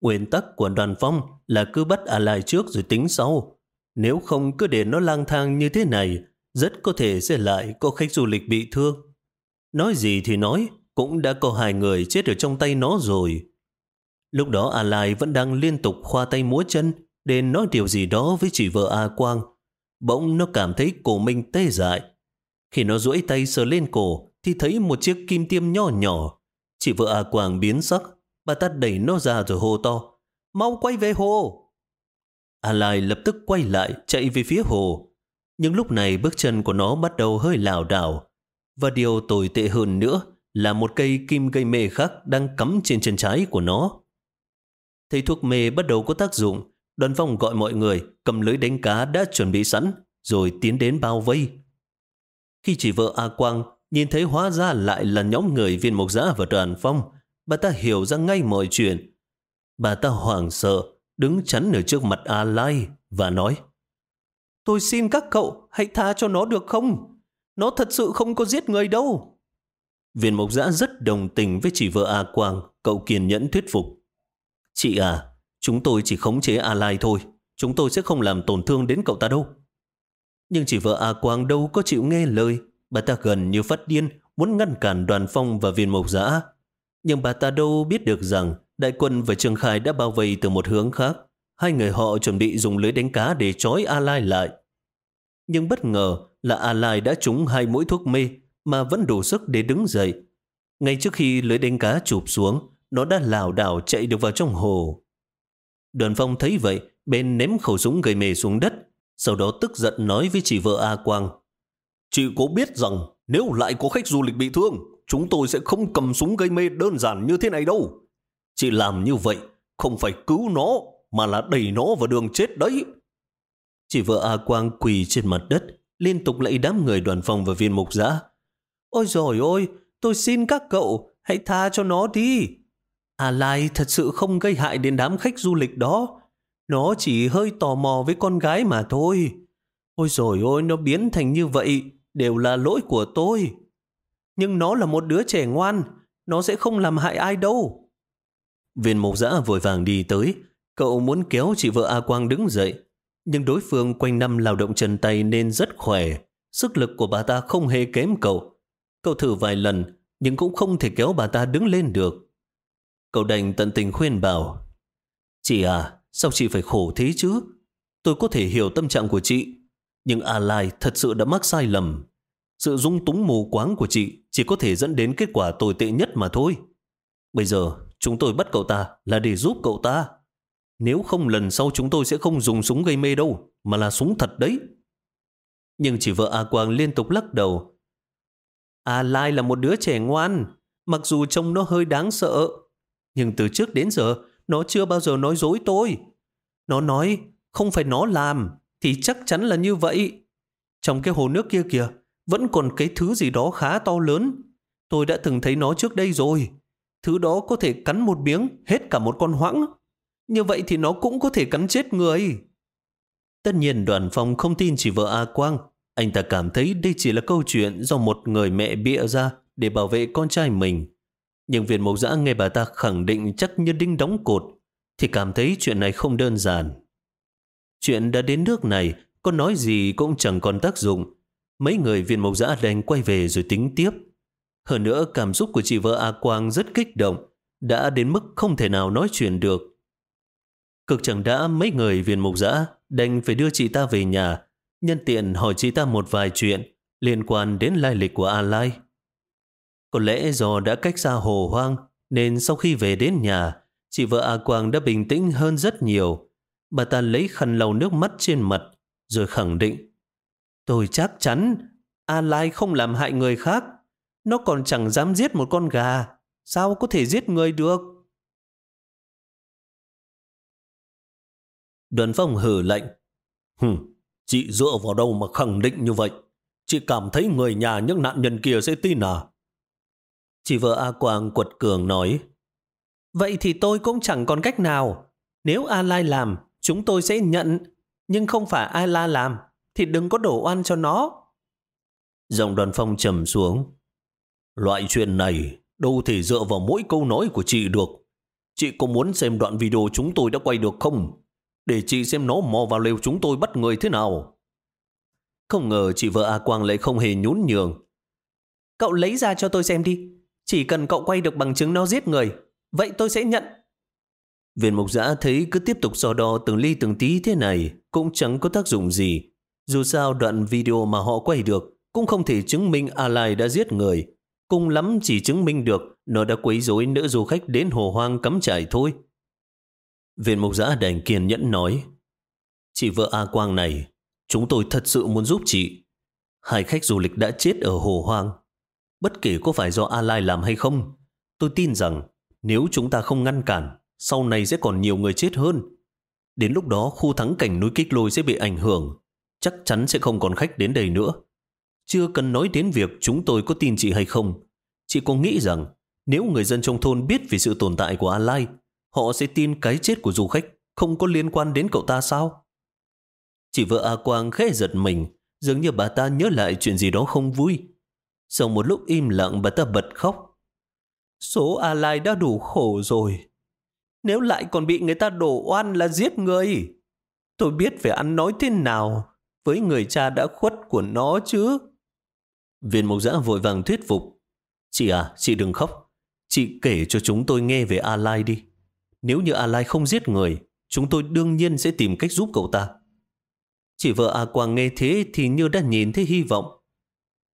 Speaker 1: Nguyên tắc của đoàn phong là cứ bắt à lại trước rồi tính sau. Nếu không cứ để nó lang thang như thế này, rất có thể sẽ lại có khách du lịch bị thương. Nói gì thì nói, cũng đã có hai người chết ở trong tay nó rồi. Lúc đó A Lai vẫn đang liên tục khoa tay múa chân để nói điều gì đó với chị vợ A Quang. Bỗng nó cảm thấy cổ mình tê dại. Khi nó duỗi tay sờ lên cổ thì thấy một chiếc kim tiêm nho nhỏ. Chị vợ A à Quang biến sắc, bà ta đẩy nó ra rồi hô to. Mau quay về hồ! A Lai lập tức quay lại chạy về phía hồ. Nhưng lúc này bước chân của nó bắt đầu hơi lảo đảo. Và điều tồi tệ hơn nữa là một cây kim gây mê khác đang cắm trên chân trái của nó. Thấy thuốc mê bắt đầu có tác dụng, đoàn phong gọi mọi người cầm lưới đánh cá đã chuẩn bị sẵn, rồi tiến đến bao vây. Khi chỉ vợ A Quang nhìn thấy hóa ra lại là nhóm người viên mộc giã và đoàn phong, bà ta hiểu ra ngay mọi chuyện. Bà ta hoảng sợ, đứng chắn ở trước mặt A Lai và nói Tôi xin các cậu hãy tha cho nó được không? Nó thật sự không có giết người đâu. Viên mộc giã rất đồng tình với chị vợ A Quang, cậu kiên nhẫn thuyết phục. Chị à, chúng tôi chỉ khống chế A Lai thôi, chúng tôi sẽ không làm tổn thương đến cậu ta đâu. Nhưng chị vợ A Quang đâu có chịu nghe lời, bà ta gần như phát điên, muốn ngăn cản đoàn phong và viên mộc giã. Nhưng bà ta đâu biết được rằng đại quân và Trương Khai đã bao vây từ một hướng khác. Hai người họ chuẩn bị dùng lưới đánh cá để trói A Lai lại. Nhưng bất ngờ là A Lai đã trúng hai mũi thuốc mê mà vẫn đủ sức để đứng dậy. Ngay trước khi lưới đánh cá chụp xuống, nó đã lảo đảo chạy được vào trong hồ. Đoàn phong thấy vậy, bên ném khẩu súng gây mề xuống đất, sau đó tức giận nói với chị vợ A Quang. Chị có biết rằng nếu lại có khách du lịch bị thương, chúng tôi sẽ không cầm súng gây mê đơn giản như thế này đâu. Chị làm như vậy, không phải cứu nó, mà là đẩy nó vào đường chết đấy. Chị vợ A Quang quỳ trên mặt đất, liên tục lạy đám người đoàn phòng và viên mục giã. Ôi rồi ôi, tôi xin các cậu, hãy tha cho nó đi. A Lai thật sự không gây hại đến đám khách du lịch đó. Nó chỉ hơi tò mò với con gái mà thôi. Ôi rồi ôi, nó biến thành như vậy, đều là lỗi của tôi. Nhưng nó là một đứa trẻ ngoan, nó sẽ không làm hại ai đâu. Viên mục giã vội vàng đi tới, cậu muốn kéo chị vợ A Quang đứng dậy, nhưng đối phương quanh năm lao động chân tay nên rất khỏe. Sức lực của bà ta không hề kém cậu. Cậu thử vài lần, nhưng cũng không thể kéo bà ta đứng lên được. Cậu đành tận tình khuyên bảo. Chị à, sao chị phải khổ thế chứ? Tôi có thể hiểu tâm trạng của chị. Nhưng A Lai thật sự đã mắc sai lầm. Sự dung túng mù quáng của chị chỉ có thể dẫn đến kết quả tồi tệ nhất mà thôi. Bây giờ, chúng tôi bắt cậu ta là để giúp cậu ta. Nếu không lần sau chúng tôi sẽ không dùng súng gây mê đâu, mà là súng thật đấy. Nhưng chỉ vợ A Quang liên tục lắc đầu. A Lai là một đứa trẻ ngoan, mặc dù trông nó hơi đáng sợ. Nhưng từ trước đến giờ, nó chưa bao giờ nói dối tôi. Nó nói, không phải nó làm, thì chắc chắn là như vậy. Trong cái hồ nước kia kìa, vẫn còn cái thứ gì đó khá to lớn. Tôi đã từng thấy nó trước đây rồi. Thứ đó có thể cắn một miếng hết cả một con hoãng. Như vậy thì nó cũng có thể cắn chết người. Tất nhiên đoàn phong không tin chỉ vợ A Quang. Anh ta cảm thấy đây chỉ là câu chuyện do một người mẹ bịa ra để bảo vệ con trai mình. Nhưng viên mộc giã nghe bà ta khẳng định chắc như đinh đóng cột thì cảm thấy chuyện này không đơn giản. Chuyện đã đến nước này, có nói gì cũng chẳng còn tác dụng. Mấy người viên mộc giã đành quay về rồi tính tiếp. Hơn nữa cảm xúc của chị vợ A Quang rất kích động, đã đến mức không thể nào nói chuyện được. Cực chẳng đã mấy người viên mục giã đành phải đưa chị ta về nhà, nhân tiện hỏi chị ta một vài chuyện liên quan đến lai lịch của A Lai. Có lẽ do đã cách xa hồ hoang, nên sau khi về đến nhà, chị vợ A Quang đã bình tĩnh hơn rất nhiều. Bà ta lấy khăn lau nước mắt trên mặt, rồi khẳng định. Tôi chắc chắn A Lai không làm hại người khác. Nó còn chẳng dám giết một con gà. Sao có thể giết người được? Đoàn phong hử lệnh. Hừm, chị dựa vào đâu mà khẳng định như vậy? Chị cảm thấy người nhà những nạn nhân kia sẽ tin à? Chị vợ A Quang quật cường nói. Vậy thì tôi cũng chẳng còn cách nào. Nếu A Lai làm, chúng tôi sẽ nhận. Nhưng không phải ai la làm, thì đừng có đổ oan cho nó. Giọng đoàn phong trầm xuống. Loại chuyện này đâu thể dựa vào mỗi câu nói của chị được. Chị có muốn xem đoạn video chúng tôi đã quay được không? Để chị xem nó mò vào lều chúng tôi bắt người thế nào. Không ngờ chị vợ A Quang lại không hề nhún nhường. Cậu lấy ra cho tôi xem đi. Chỉ cần cậu quay được bằng chứng nó giết người, vậy tôi sẽ nhận. Viên mục giã thấy cứ tiếp tục so đo từng ly từng tí thế này cũng chẳng có tác dụng gì. Dù sao đoạn video mà họ quay được cũng không thể chứng minh A Lai đã giết người. Cùng lắm chỉ chứng minh được nó đã quấy rối nữ du khách đến hồ hoang cắm trại thôi. Viên mục giã đành kiên nhẫn nói, Chị vợ A Quang này, Chúng tôi thật sự muốn giúp chị Hai khách du lịch đã chết ở hồ hoang Bất kể có phải do A Lai làm hay không, Tôi tin rằng Nếu chúng ta không ngăn cản sau này sẽ còn nhiều người chết hơn Đến lúc đó khu thắng cảnh núi kích lôi sẽ bị ảnh hưởng Chắc chắn sẽ không còn khách đến đây nữa Chưa cần nói đến việc chúng tôi có tin chị hay không Chị có nghĩ rằng Nếu người dân trong thôn biết về sự tồn tại của A Lai Họ sẽ tin cái chết của du khách không có liên quan đến cậu ta sao? Chị vợ A Quang khẽ giật mình, dường như bà ta nhớ lại chuyện gì đó không vui. Sau một lúc im lặng bà ta bật khóc. Số A Lai đã đủ khổ rồi. Nếu lại còn bị người ta đổ oan là giết người, tôi biết phải ăn nói thế nào với người cha đã khuất của nó chứ. Viên mộc giã vội vàng thuyết phục. Chị à, chị đừng khóc. Chị kể cho chúng tôi nghe về A Lai đi. Nếu như A Lai không giết người, chúng tôi đương nhiên sẽ tìm cách giúp cậu ta. Chị vợ A Quang nghe thế thì như đã nhìn thấy hy vọng.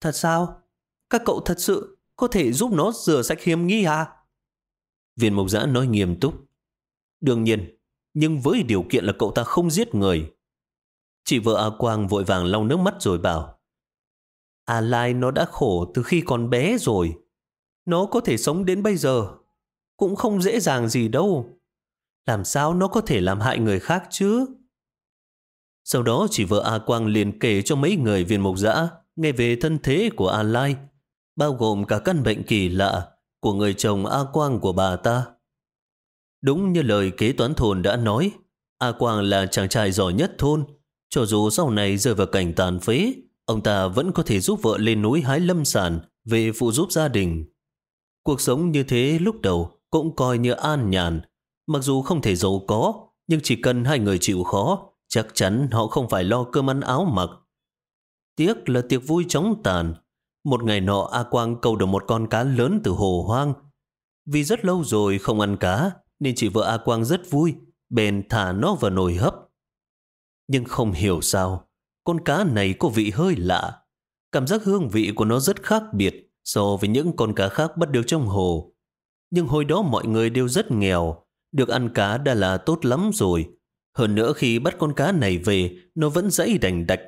Speaker 1: Thật sao? Các cậu thật sự có thể giúp nó rửa sạch hiểm nghi à? Viên mộc giã nói nghiêm túc. Đương nhiên, nhưng với điều kiện là cậu ta không giết người. Chị vợ A Quang vội vàng lau nước mắt rồi bảo. A Lai nó đã khổ từ khi còn bé rồi. Nó có thể sống đến bây giờ. Cũng không dễ dàng gì đâu. Làm sao nó có thể làm hại người khác chứ? Sau đó chị vợ A Quang liền kể cho mấy người viên mục dã nghe về thân thế của A Lai, bao gồm cả căn bệnh kỳ lạ của người chồng A Quang của bà ta. Đúng như lời kế toán thôn đã nói, A Quang là chàng trai giỏi nhất thôn. Cho dù sau này rơi vào cảnh tàn phế, ông ta vẫn có thể giúp vợ lên núi hái lâm sản về phụ giúp gia đình. Cuộc sống như thế lúc đầu cũng coi như an nhàn, Mặc dù không thể giàu có, nhưng chỉ cần hai người chịu khó, chắc chắn họ không phải lo cơm ăn áo mặc. Tiếc là tiệc vui chóng tàn. Một ngày nọ A Quang câu được một con cá lớn từ hồ hoang. Vì rất lâu rồi không ăn cá, nên chị vợ A Quang rất vui, bèn thả nó vào nồi hấp. Nhưng không hiểu sao, con cá này có vị hơi lạ. Cảm giác hương vị của nó rất khác biệt so với những con cá khác bắt được trong hồ. Nhưng hồi đó mọi người đều rất nghèo, được ăn cá đã là tốt lắm rồi. Hơn nữa khi bắt con cá này về, nó vẫn dãy đành đạch.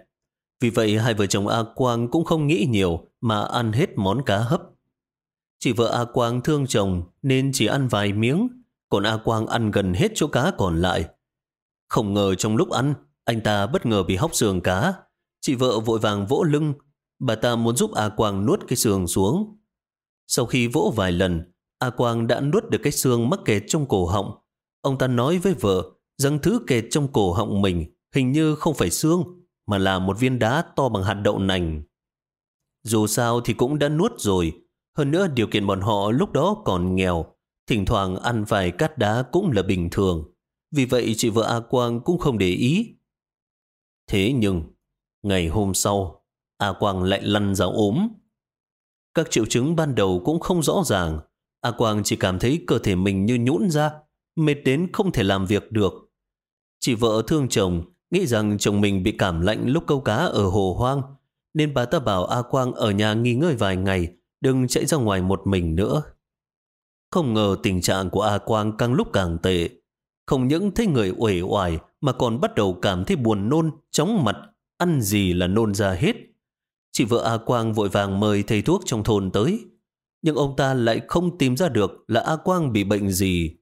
Speaker 1: Vì vậy hai vợ chồng A Quang cũng không nghĩ nhiều mà ăn hết món cá hấp. Chị vợ A Quang thương chồng nên chỉ ăn vài miếng, còn A Quang ăn gần hết chỗ cá còn lại. Không ngờ trong lúc ăn, anh ta bất ngờ bị hóc xương cá. Chị vợ vội vàng vỗ lưng, bà ta muốn giúp A Quang nuốt cái xương xuống. Sau khi vỗ vài lần, A Quang đã nuốt được cái xương mắc kẹt trong cổ họng. Ông ta nói với vợ rằng thứ kẹt trong cổ họng mình hình như không phải xương, mà là một viên đá to bằng hạt đậu nành. Dù sao thì cũng đã nuốt rồi, hơn nữa điều kiện bọn họ lúc đó còn nghèo, thỉnh thoảng ăn vài cát đá cũng là bình thường. Vì vậy chị vợ A Quang cũng không để ý. Thế nhưng, ngày hôm sau, A Quang lại lăn ra ốm. Các triệu chứng ban đầu cũng không rõ ràng. A Quang chỉ cảm thấy cơ thể mình như nhũn ra, mệt đến không thể làm việc được. Chị vợ thương chồng, nghĩ rằng chồng mình bị cảm lạnh lúc câu cá ở hồ hoang, nên bà ta bảo A Quang ở nhà nghỉ ngơi vài ngày, đừng chạy ra ngoài một mình nữa. Không ngờ tình trạng của A Quang càng lúc càng tệ. Không những thấy người uể oải mà còn bắt đầu cảm thấy buồn nôn, chóng mặt, ăn gì là nôn ra hết. Chị vợ A Quang vội vàng mời thầy thuốc trong thôn tới. Nhưng ông ta lại không tìm ra được là A Quang bị bệnh gì.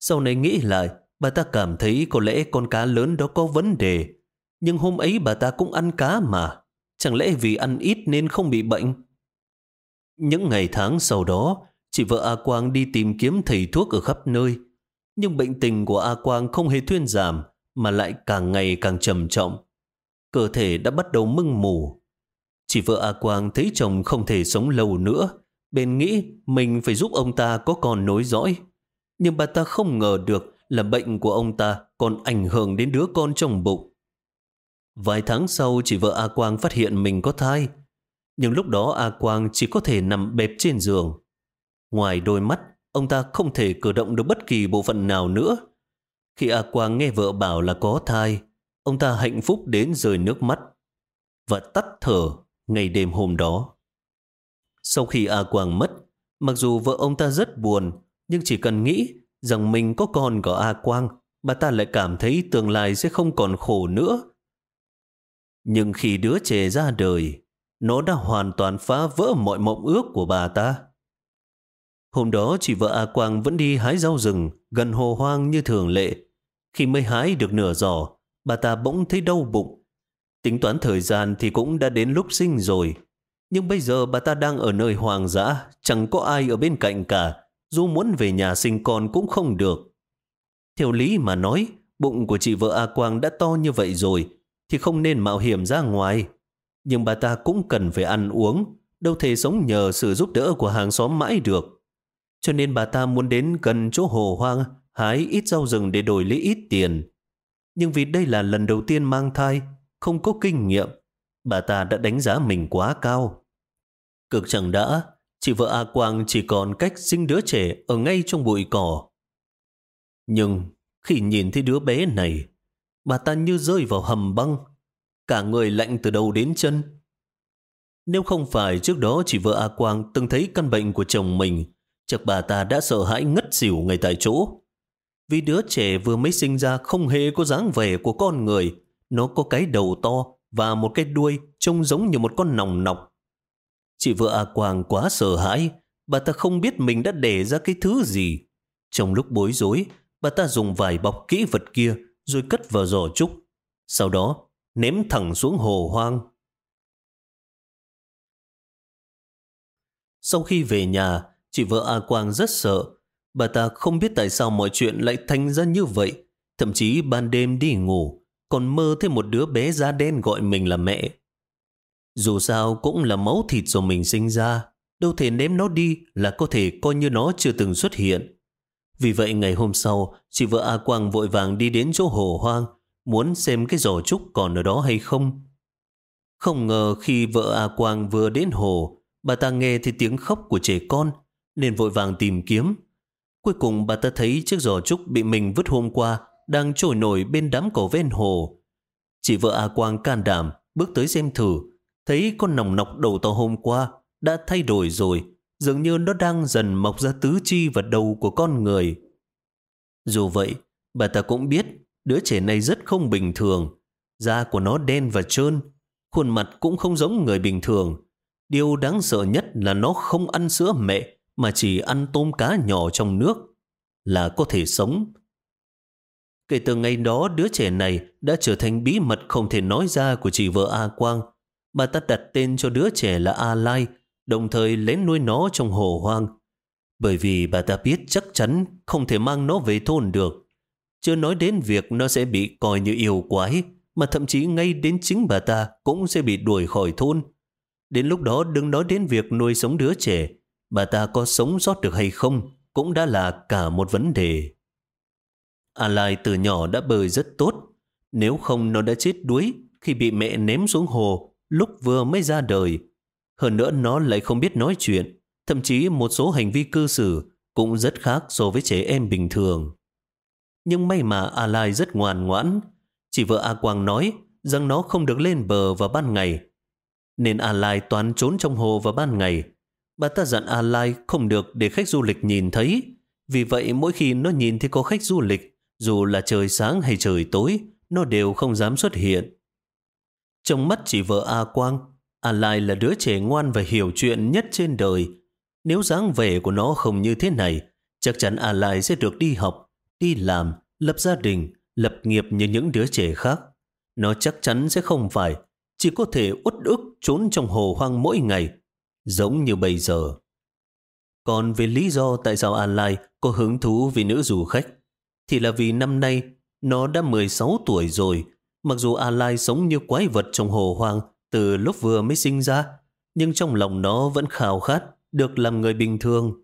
Speaker 1: Sau này nghĩ lại, bà ta cảm thấy có lẽ con cá lớn đó có vấn đề. Nhưng hôm ấy bà ta cũng ăn cá mà. Chẳng lẽ vì ăn ít nên không bị bệnh? Những ngày tháng sau đó, chị vợ A Quang đi tìm kiếm thầy thuốc ở khắp nơi. Nhưng bệnh tình của A Quang không hề thuyên giảm, mà lại càng ngày càng trầm trọng. Cơ thể đã bắt đầu mưng mù. Chị vợ A Quang thấy chồng không thể sống lâu nữa, bên nghĩ mình phải giúp ông ta có con nối dõi. Nhưng bà ta không ngờ được là bệnh của ông ta còn ảnh hưởng đến đứa con trong bụng. Vài tháng sau, chị vợ A Quang phát hiện mình có thai, nhưng lúc đó A Quang chỉ có thể nằm bẹp trên giường. Ngoài đôi mắt, ông ta không thể cử động được bất kỳ bộ phận nào nữa. Khi A Quang nghe vợ bảo là có thai, ông ta hạnh phúc đến rơi nước mắt và tắt thở ngày đêm hôm đó. Sau khi A Quang mất, mặc dù vợ ông ta rất buồn, nhưng chỉ cần nghĩ rằng mình có con của A Quang, bà ta lại cảm thấy tương lai sẽ không còn khổ nữa. Nhưng khi đứa trẻ ra đời, nó đã hoàn toàn phá vỡ mọi mộng ước của bà ta. Hôm đó chị vợ A Quang vẫn đi hái rau rừng gần hồ hoang như thường lệ. Khi mới hái được nửa giỏ, bà ta bỗng thấy đau bụng. Tính toán thời gian thì cũng đã đến lúc sinh rồi. Nhưng bây giờ bà ta đang ở nơi hoàng dã, chẳng có ai ở bên cạnh cả, dù muốn về nhà sinh con cũng không được. Theo lý mà nói, bụng của chị vợ A Quang đã to như vậy rồi, thì không nên mạo hiểm ra ngoài. Nhưng bà ta cũng cần phải ăn uống, đâu thể sống nhờ sự giúp đỡ của hàng xóm mãi được. Cho nên bà ta muốn đến gần chỗ hồ hoang, hái ít rau rừng để đổi lấy ít tiền. Nhưng vì đây là lần đầu tiên mang thai, không có kinh nghiệm, bà ta đã đánh giá mình quá cao. Cực chẳng đã, chị vợ A Quang chỉ còn cách sinh đứa trẻ ở ngay trong bụi cỏ. Nhưng khi nhìn thấy đứa bé này, bà ta như rơi vào hầm băng, cả người lạnh từ đầu đến chân. Nếu không phải trước đó chị vợ A Quang từng thấy căn bệnh của chồng mình, chắc bà ta đã sợ hãi ngất xỉu ngay tại chỗ. Vì đứa trẻ vừa mới sinh ra không hề có dáng vẻ của con người, nó có cái đầu to và một cái đuôi trông giống như một con nòng nọc. Chị vợ A Quang quá sợ hãi, bà ta không biết mình đã để ra cái thứ gì. Trong lúc bối rối, bà ta dùng vài bọc kỹ vật kia rồi cất vào giỏ trúc. Sau đó, ném thẳng xuống hồ hoang. Sau khi về nhà, chị vợ A Quang rất sợ. Bà ta không biết tại sao mọi chuyện lại thành ra như vậy. Thậm chí ban đêm đi ngủ, còn mơ thấy một đứa bé da đen gọi mình là mẹ. Dù sao cũng là máu thịt do mình sinh ra, đâu thể ném nó đi là có thể coi như nó chưa từng xuất hiện. Vì vậy ngày hôm sau, chị vợ A Quang vội vàng đi đến chỗ hồ hoang, muốn xem cái giỏ trúc còn ở đó hay không. Không ngờ khi vợ A Quang vừa đến hồ, bà ta nghe thấy tiếng khóc của trẻ con, nên vội vàng tìm kiếm. Cuối cùng bà ta thấy chiếc giỏ trúc bị mình vứt hôm qua đang trồi nổi bên đám cỏ ven hồ. Chị vợ A Quang can đảm bước tới xem thử, thấy con nòng nọc đầu to hôm qua đã thay đổi rồi, dường như nó đang dần mọc ra tứ chi và đầu của con người. Dù vậy, bà ta cũng biết đứa trẻ này rất không bình thường. Da của nó đen và trơn, khuôn mặt cũng không giống người bình thường. Điều đáng sợ nhất là nó không ăn sữa mẹ mà chỉ ăn tôm cá nhỏ trong nước là có thể sống. Kể từ ngày đó, đứa trẻ này đã trở thành bí mật không thể nói ra của chị vợ A Quang. Bà ta đặt tên cho đứa trẻ là A Lai, đồng thời lén nuôi nó trong hồ hoang. Bởi vì bà ta biết chắc chắn không thể mang nó về thôn được. Chưa nói đến việc nó sẽ bị coi như yêu quái, mà thậm chí ngay đến chính bà ta cũng sẽ bị đuổi khỏi thôn. Đến lúc đó đừng nói đến việc nuôi sống đứa trẻ, bà ta có sống sót được hay không cũng đã là cả một vấn đề. A Lai từ nhỏ đã bơi rất tốt, nếu không nó đã chết đuối khi bị mẹ ném xuống hồ lúc vừa mới ra đời. Hơn nữa nó lại không biết nói chuyện, thậm chí một số hành vi cư xử cũng rất khác so với trẻ em bình thường. Nhưng may mà A Lai rất ngoan ngoãn, chỉ vợ A Quang nói rằng nó không được lên bờ vào ban ngày. Nên A Lai toán trốn trong hồ vào ban ngày. Bà ta dặn A Lai không được để khách du lịch nhìn thấy. Vì vậy mỗi khi nó nhìn thấy có khách du lịch, dù là trời sáng hay trời tối, nó đều không dám xuất hiện. Trong mắt chỉ vợ A Quang, A Lai là đứa trẻ ngoan và hiểu chuyện nhất trên đời. Nếu dáng vẻ của nó không như thế này, chắc chắn A Lai sẽ được đi học, đi làm, lập gia đình, lập nghiệp như những đứa trẻ khác. Nó chắc chắn sẽ không phải, chỉ có thể uất ức trốn trong hồ hoang mỗi ngày, giống như bây giờ. Còn về lý do tại sao An Lai có hứng thú vì nữ du khách, thì là vì năm nay nó đã 16 tuổi rồi. Mặc dù An Lai sống như quái vật trong hồ hoang từ lúc vừa mới sinh ra, nhưng trong lòng nó vẫn khao khát được làm người bình thường.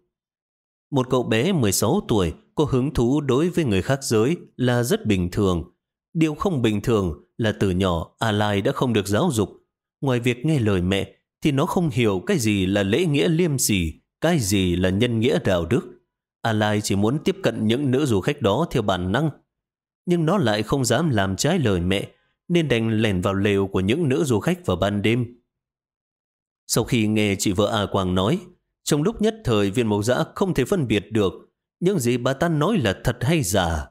Speaker 1: Một cậu bé 16 tuổi có hứng thú đối với người khác giới là rất bình thường. Điều không bình thường là từ nhỏ A Lai đã không được giáo dục. Ngoài việc nghe lời mẹ thì nó không hiểu cái gì là lễ nghĩa liêm sỉ, cái gì là nhân nghĩa đạo đức. A Lai chỉ muốn tiếp cận những nữ du khách đó theo bản năng. Nhưng nó lại không dám làm trái lời mẹ nên đành lèn vào lều của những nữ du khách vào ban đêm. Sau khi nghe chị vợ A Quang nói, trong lúc nhất thời viên mộc giã không thể phân biệt được những gì bà ta nói là thật hay giả.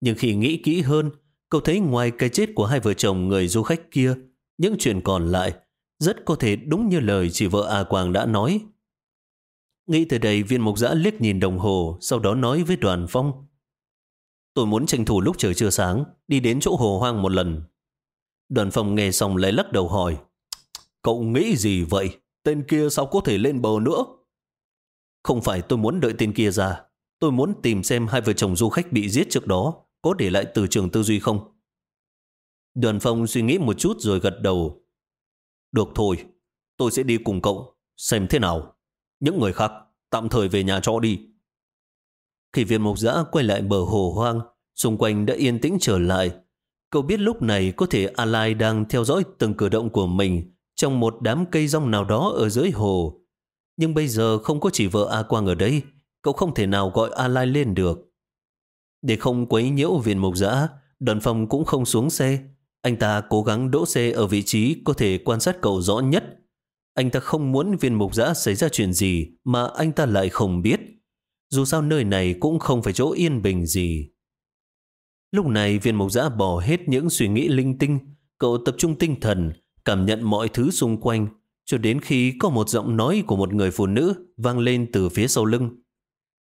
Speaker 1: Nhưng khi nghĩ kỹ hơn, cậu thấy ngoài cái chết của hai vợ chồng người du khách kia, những chuyện còn lại rất có thể đúng như lời chị vợ A Quang đã nói. Nghĩ tới đây viên mục giã liếc nhìn đồng hồ, sau đó nói với đoàn phong. Tôi muốn tranh thủ lúc trời chưa sáng, đi đến chỗ hồ hoang một lần. Đoàn phong nghe xong lấy lắc đầu hỏi. Cậu nghĩ gì vậy? Tên kia sao có thể lên bờ nữa? Không phải tôi muốn đợi tên kia ra. Tôi muốn tìm xem hai vợ chồng du khách bị giết trước đó có để lại từ trường tư duy không. Đoàn phong suy nghĩ một chút rồi gật đầu. Được thôi, tôi sẽ đi cùng cậu, xem thế nào. Những người khác, tạm thời về nhà cho đi. Khi viên mộc giã quay lại bờ hồ hoang, xung quanh đã yên tĩnh trở lại. Cậu biết lúc này có thể Alai đang theo dõi từng cử động của mình trong một đám cây rong nào đó ở dưới hồ. Nhưng bây giờ không có chỉ vợ A Quang ở đây, cậu không thể nào gọi A Lai lên được. Để không quấy nhiễu viên mục giã, đoàn phòng cũng không xuống xe. Anh ta cố gắng đỗ xe ở vị trí có thể quan sát cậu rõ nhất. Anh ta không muốn viên mục giã xảy ra chuyện gì mà anh ta lại không biết. Dù sao nơi này cũng không phải chỗ yên bình gì. Lúc này viên mục giã bỏ hết những suy nghĩ linh tinh. Cậu tập trung tinh thần, cảm nhận mọi thứ xung quanh, cho đến khi có một giọng nói của một người phụ nữ vang lên từ phía sau lưng.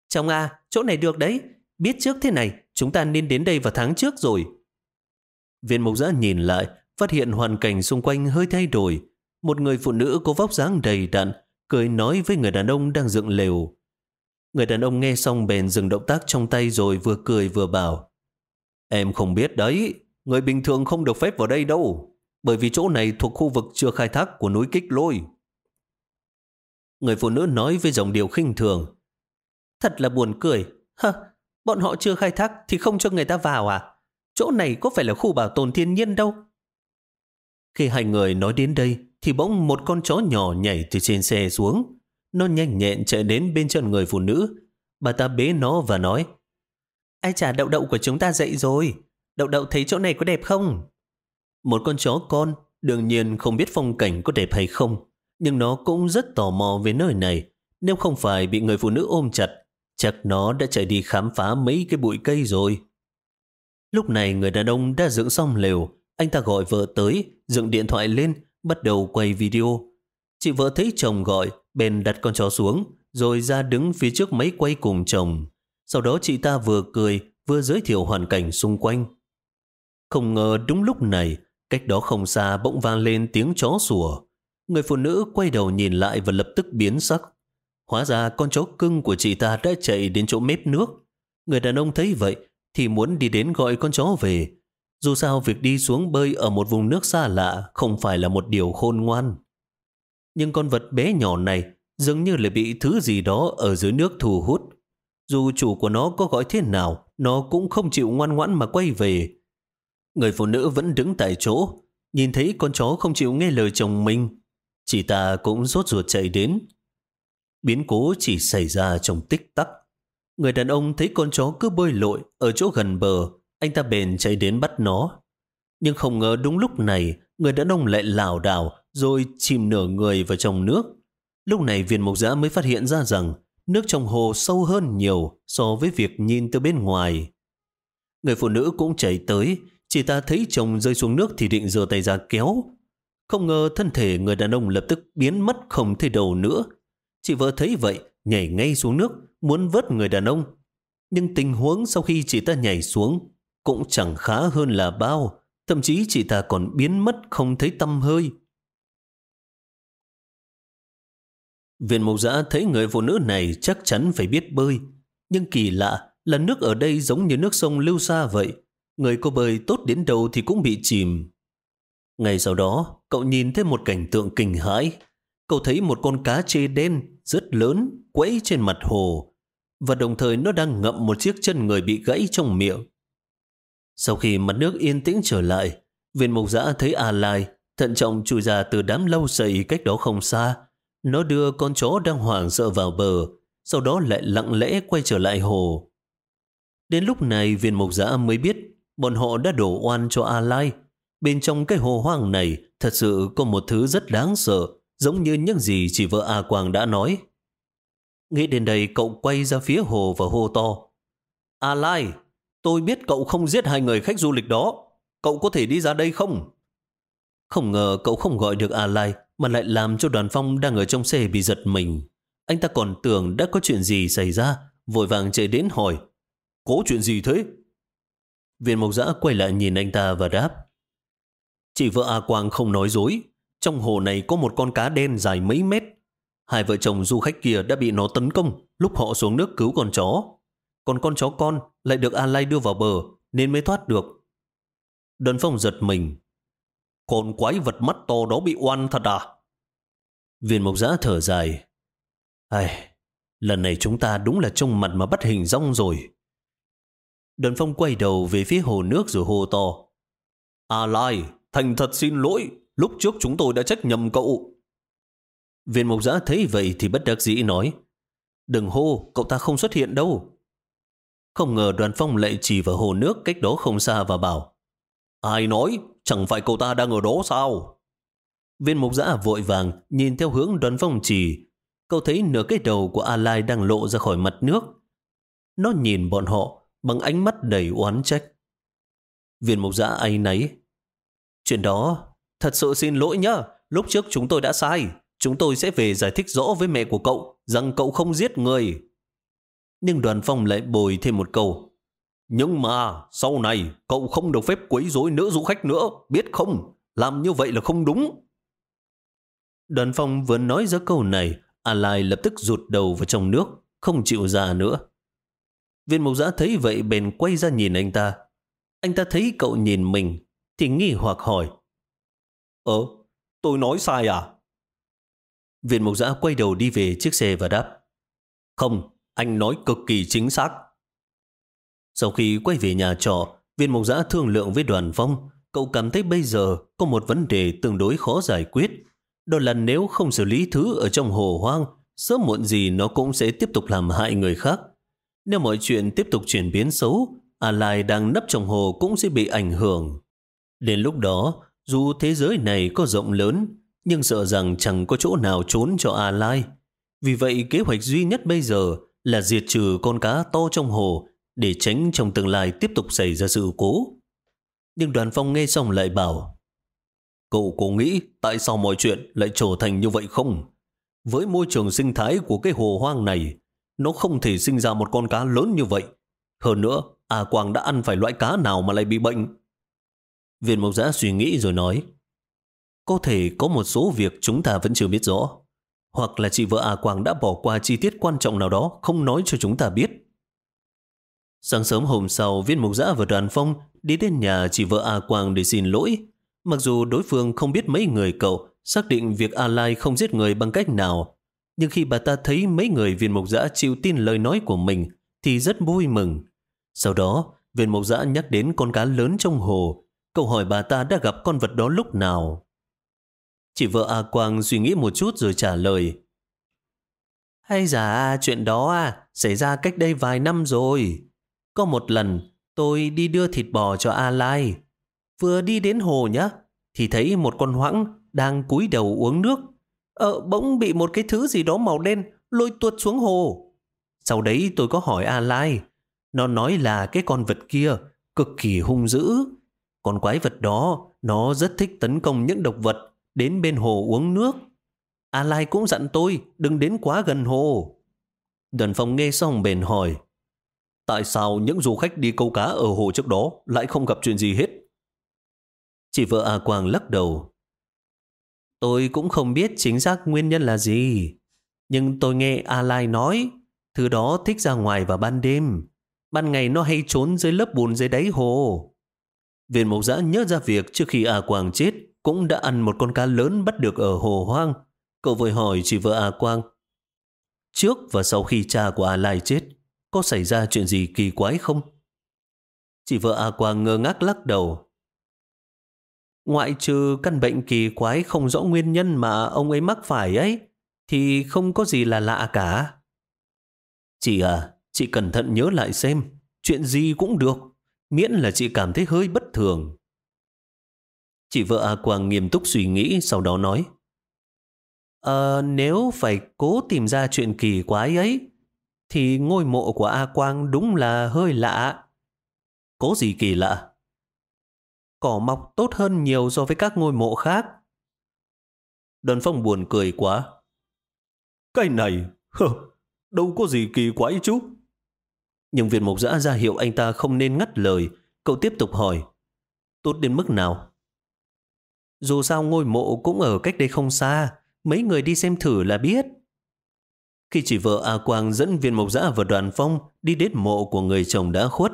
Speaker 1: Chồng à, chỗ này được đấy. Biết trước thế này, chúng ta nên đến đây vào tháng trước rồi. Viên mục giã nhìn lại, phát hiện hoàn cảnh xung quanh hơi thay đổi. Một người phụ nữ có vóc dáng đầy đặn, cười nói với người đàn ông đang dựng lều. Người đàn ông nghe xong bèn dừng động tác trong tay rồi vừa cười vừa bảo. Em không biết đấy, người bình thường không được phép vào đây đâu, bởi vì chỗ này thuộc khu vực chưa khai thác của núi Kích Lôi. Người phụ nữ nói với giọng điệu khinh thường. Thật là buồn cười. Hơ, bọn họ chưa khai thác thì không cho người ta vào à? Chỗ này có phải là khu bảo tồn thiên nhiên đâu. Khi hai người nói đến đây thì bỗng một con chó nhỏ nhảy từ trên xe xuống. Nó nhanh nhẹn chạy đến bên chân người phụ nữ. Bà ta bế nó và nói Ai trả đậu đậu của chúng ta dậy rồi? Đậu đậu thấy chỗ này có đẹp không? Một con chó con đương nhiên không biết phong cảnh có đẹp hay không, nhưng nó cũng rất tò mò về nơi này. Nếu không phải bị người phụ nữ ôm chặt, chắc nó đã chạy đi khám phá mấy cái bụi cây rồi. Lúc này người đàn ông đã dựng xong lều, anh ta gọi vợ tới, dựng điện thoại lên, bắt đầu quay video. Chị vợ thấy chồng gọi, bèn đặt con chó xuống, rồi ra đứng phía trước máy quay cùng chồng. Sau đó chị ta vừa cười, vừa giới thiệu hoàn cảnh xung quanh. Không ngờ đúng lúc này, cách đó không xa bỗng vang lên tiếng chó sủa. Người phụ nữ quay đầu nhìn lại và lập tức biến sắc. Hóa ra con chó cưng của chị ta đã chạy đến chỗ mép nước. Người đàn ông thấy vậy thì muốn đi đến gọi con chó về. Dù sao việc đi xuống bơi ở một vùng nước xa lạ không phải là một điều khôn ngoan. Nhưng con vật bé nhỏ này dường như là bị thứ gì đó ở dưới nước thu hút. Dù chủ của nó có gọi thế nào, nó cũng không chịu ngoan ngoãn mà quay về. Người phụ nữ vẫn đứng tại chỗ, nhìn thấy con chó không chịu nghe lời chồng mình. Chị ta cũng rốt ruột chạy đến. Biến cố chỉ xảy ra trong tích tắc. Người đàn ông thấy con chó cứ bơi lội ở chỗ gần bờ, anh ta bền chạy đến bắt nó. Nhưng không ngờ đúng lúc này, người đàn ông lại lảo đảo rồi chìm nửa người vào trong nước. Lúc này viên mộc giã mới phát hiện ra rằng nước trong hồ sâu hơn nhiều so với việc nhìn từ bên ngoài. Người phụ nữ cũng chạy tới, chỉ ta thấy chồng rơi xuống nước thì định giơ tay ra kéo. Không ngờ thân thể người đàn ông lập tức biến mất không thấy đầu nữa. Chị vợ thấy vậy, nhảy ngay xuống nước, muốn vớt người đàn ông. Nhưng tình huống sau khi chị ta nhảy xuống cũng chẳng khá hơn là bao. Thậm chí chị ta còn biến mất không thấy tâm hơi. Viên mộc giã thấy người phụ nữ này chắc chắn phải biết bơi. Nhưng kỳ lạ là nước ở đây giống như nước sông lưu xa vậy. Người cô bơi tốt đến đâu thì cũng bị chìm. Ngày sau đó, cậu nhìn thấy một cảnh tượng kinh hãi. Cậu thấy một con cá chê đen rất lớn quẫy trên mặt hồ và đồng thời nó đang ngậm một chiếc chân người bị gãy trong miệng. Sau khi mặt nước yên tĩnh trở lại, viên mục giã thấy A Lai thận trọng chui ra từ đám lâu sậy cách đó không xa. Nó đưa con chó đang hoảng sợ vào bờ, sau đó lại lặng lẽ quay trở lại hồ. Đến lúc này viên mục giã mới biết bọn họ đã đổ oan cho A Lai. Bên trong cái hồ hoang này thật sự có một thứ rất đáng sợ, giống như những gì chị vợ A Quang đã nói. Nghĩ đến đây cậu quay ra phía hồ và hô to. A Lai, tôi biết cậu không giết hai người khách du lịch đó. Cậu có thể đi ra đây không? Không ngờ cậu không gọi được A Lai mà lại làm cho đoàn phong đang ở trong xe bị giật mình. Anh ta còn tưởng đã có chuyện gì xảy ra, vội vàng chạy đến hỏi. Có chuyện gì thế? Viên mộc giã quay lại nhìn anh ta và đáp. Chị vợ A Quang không nói dối. Trong hồ này có một con cá đen dài mấy mét. Hai vợ chồng du khách kia đã bị nó tấn công lúc họ xuống nước cứu con chó. Còn con chó con lại được A Lai đưa vào bờ nên mới thoát được. Đơn phong giật mình. Con quái vật mắt to đó bị oan thật à? Viên mộc giã thở dài. Ai, lần này chúng ta đúng là trông mặt mà bắt hình rong rồi. Đơn phong quay đầu về phía hồ nước rồi hô to. A Lai, thành thật xin lỗi, lúc trước chúng tôi đã trách nhầm cậu. Viên mộc giã thấy vậy thì bất đắc dĩ nói. Đừng hô, cậu ta không xuất hiện đâu. Không ngờ đoàn phong lại chỉ vào hồ nước cách đó không xa và bảo. Ai nói, chẳng phải cậu ta đang ở đó sao? Viên Mộc giã vội vàng nhìn theo hướng đoàn phong chỉ. Cậu thấy nửa cái đầu của A Lai đang lộ ra khỏi mặt nước. Nó nhìn bọn họ bằng ánh mắt đầy oán trách. Viên Mộc giã ấy nấy. Chuyện đó, thật sự xin lỗi nhá. Lúc trước chúng tôi đã sai. Chúng tôi sẽ về giải thích rõ với mẹ của cậu rằng cậu không giết người. Nhưng đoàn phong lại bồi thêm một câu. Nhưng mà sau này cậu không được phép quấy rối nữ du khách nữa, biết không? Làm như vậy là không đúng. Đoàn phong vừa nói ra câu này, A Lai lập tức rụt đầu vào trong nước, không chịu ra nữa. Viên mục giã thấy vậy bèn quay ra nhìn anh ta. Anh ta thấy cậu nhìn mình, thì nghi hoặc hỏi. Ờ, tôi nói sai à? Viên mục giã dạ quay đầu đi về chiếc xe và đáp. Không, anh nói cực kỳ chính xác. Sau khi quay về nhà trọ, viên mục giã dạ thương lượng với đoàn phong. Cậu cảm thấy bây giờ có một vấn đề tương đối khó giải quyết. Đó là nếu không xử lý thứ ở trong hồ hoang, sớm muộn gì nó cũng sẽ tiếp tục làm hại người khác. Nếu mọi chuyện tiếp tục chuyển biến xấu, A Lai đang nấp trong hồ cũng sẽ bị ảnh hưởng. Đến lúc đó, dù thế giới này có rộng lớn, nhưng sợ rằng chẳng có chỗ nào trốn cho A Lai. Vì vậy kế hoạch duy nhất bây giờ là diệt trừ con cá to trong hồ để tránh trong tương lai tiếp tục xảy ra sự cố. Nhưng đoàn phong nghe xong lại bảo Cậu có nghĩ tại sao mọi chuyện lại trở thành như vậy không? Với môi trường sinh thái của cái hồ hoang này, nó không thể sinh ra một con cá lớn như vậy. Hơn nữa, A Quang đã ăn phải loại cá nào mà lại bị bệnh? Viên mộc giã suy nghĩ rồi nói Có thể có một số việc chúng ta vẫn chưa biết rõ. Hoặc là chị vợ A Quang đã bỏ qua chi tiết quan trọng nào đó không nói cho chúng ta biết. Sáng sớm hôm sau, viên Mộc giã và đoàn phong đi đến nhà chị vợ A Quang để xin lỗi. Mặc dù đối phương không biết mấy người cậu xác định việc A Lai không giết người bằng cách nào, nhưng khi bà ta thấy mấy người viên Mộc giã chịu tin lời nói của mình thì rất vui mừng. Sau đó, viên Mộc giã nhắc đến con cá lớn trong hồ, cậu hỏi bà ta đã gặp con vật đó lúc nào. Chị vợ A Quang suy nghĩ một chút rồi trả lời. Hay giả chuyện đó à, xảy ra cách đây vài năm rồi. Có một lần, tôi đi đưa thịt bò cho A Lai. Vừa đi đến hồ nhá, thì thấy một con hoãng đang cúi đầu uống nước. Ờ, bỗng bị một cái thứ gì đó màu đen lôi tuột xuống hồ. Sau đấy tôi có hỏi A Lai. Nó nói là cái con vật kia cực kỳ hung dữ. Con quái vật đó, nó rất thích tấn công những độc vật đến bên hồ uống nước. A Lai cũng dặn tôi đừng đến quá gần hồ. Đoàn phòng nghe xong bền hỏi Tại sao những du khách đi câu cá ở hồ trước đó lại không gặp chuyện gì hết? Chị vợ A Quang lắc đầu. Tôi cũng không biết chính xác nguyên nhân là gì. Nhưng tôi nghe A Lai nói, thứ đó thích ra ngoài vào ban đêm. Ban ngày nó hay trốn dưới lớp bùn dưới đáy hồ. Viên mộc giã nhớ ra việc trước khi A Quang chết cũng đã ăn một con cá lớn bắt được ở hồ hoang. Cậu vội hỏi chị vợ A Quang. Trước và sau khi cha của A Lai chết, có xảy ra chuyện gì kỳ quái không? Chị vợ A Quang ngơ ngác lắc đầu. Ngoại trừ căn bệnh kỳ quái không rõ nguyên nhân mà ông ấy mắc phải ấy, thì không có gì là lạ cả. Chị à, chị cẩn thận nhớ lại xem, chuyện gì cũng được, miễn là chị cảm thấy hơi bất thường. Chị vợ A Quang nghiêm túc suy nghĩ sau đó nói. Ờ, nếu phải cố tìm ra chuyện kỳ quái ấy, thì ngôi mộ của A Quang đúng là hơi lạ. Có gì kỳ lạ? Cỏ mọc tốt hơn nhiều so với các ngôi mộ khác. Đơn phong buồn cười quá. Cái này, hơ, đâu có gì kỳ quái chút. Nhưng viên mục giã ra hiệu anh ta không nên ngắt lời. Cậu tiếp tục hỏi. Tốt đến mức nào? Dù sao ngôi mộ cũng ở cách đây không xa. Mấy người đi xem thử là biết. Khi chị vợ A Quang dẫn viên mộc giã và đoàn phong đi đến mộ của người chồng đã khuất,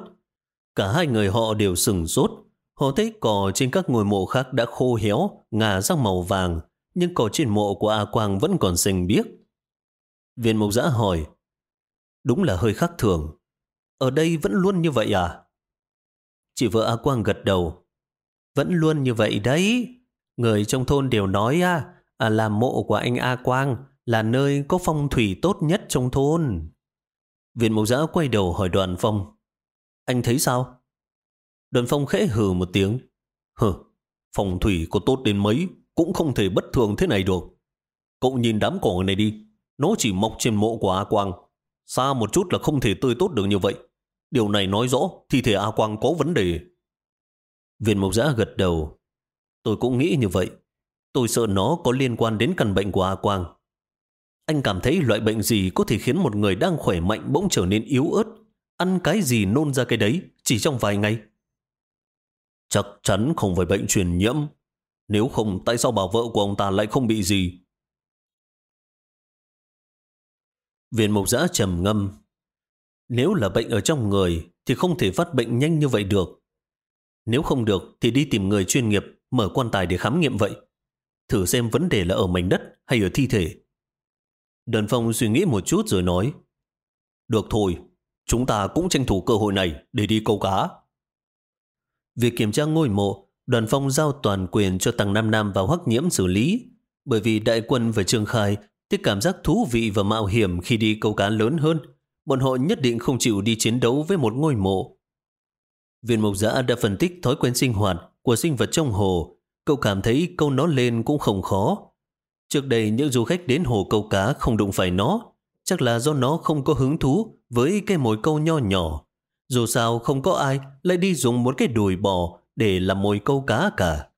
Speaker 1: cả hai người họ đều sừng sốt. Họ thấy cỏ trên các ngôi mộ khác đã khô héo, ngả sang màu vàng, nhưng cỏ trên mộ của A Quang vẫn còn xanh biếc. Viên mộc giã hỏi, đúng là hơi khác thường. Ở đây vẫn luôn như vậy à? Chị vợ A Quang gật đầu. Vẫn luôn như vậy đấy. Người trong thôn đều nói à, à là mộ của anh A Quang là nơi có phong thủy tốt nhất trong thôn. Viện mộc giã quay đầu hỏi đoàn phong. Anh thấy sao? Đoàn phong khẽ hừ một tiếng. Hừ, phong thủy có tốt đến mấy cũng không thể bất thường thế này được. Cậu nhìn đám cỏ này đi. Nó chỉ mọc trên mộ của A Quang. Xa một chút là không thể tươi tốt được như vậy. Điều này nói rõ thi thể A Quang có vấn đề. Viên mộc giã gật đầu. Tôi cũng nghĩ như vậy. Tôi sợ nó có liên quan đến căn bệnh của A Quang. Anh cảm thấy loại bệnh gì có thể khiến một người đang khỏe mạnh bỗng trở nên yếu ớt, ăn cái gì nôn ra cái đấy chỉ trong vài ngày? Chắc chắn không phải bệnh truyền nhiễm. Nếu không, tại sao bà vợ của ông ta lại không bị gì? Viên Mộc giã trầm ngâm. Nếu là bệnh ở trong người thì không thể phát bệnh nhanh như vậy được. Nếu không được thì đi tìm người chuyên nghiệp mở quan tài để khám nghiệm vậy. Thử xem vấn đề là ở mảnh đất hay ở thi thể. Đơn Phong suy nghĩ một chút rồi nói Được thôi, chúng ta cũng tranh thủ cơ hội này để đi câu cá. Việc kiểm tra ngôi mộ, đoàn phong giao toàn quyền cho Tăng Nam Nam vào hoắc nhiễm xử lý. Bởi vì đại quân và Trương Khai thích cảm giác thú vị và mạo hiểm khi đi câu cá lớn hơn, bọn họ nhất định không chịu đi chiến đấu với một ngôi mộ. Viên mộc giã đã phân tích thói quen sinh hoạt của sinh vật trong hồ. cậu cảm thấy câu nó lên cũng không khó. Trước đây những du khách đến hồ câu cá không đụng phải nó, chắc là do nó không có hứng thú với cái mồi câu nho nhỏ. Dù sao không có ai lại đi dùng một cái đùi bò để làm mồi câu cá cả.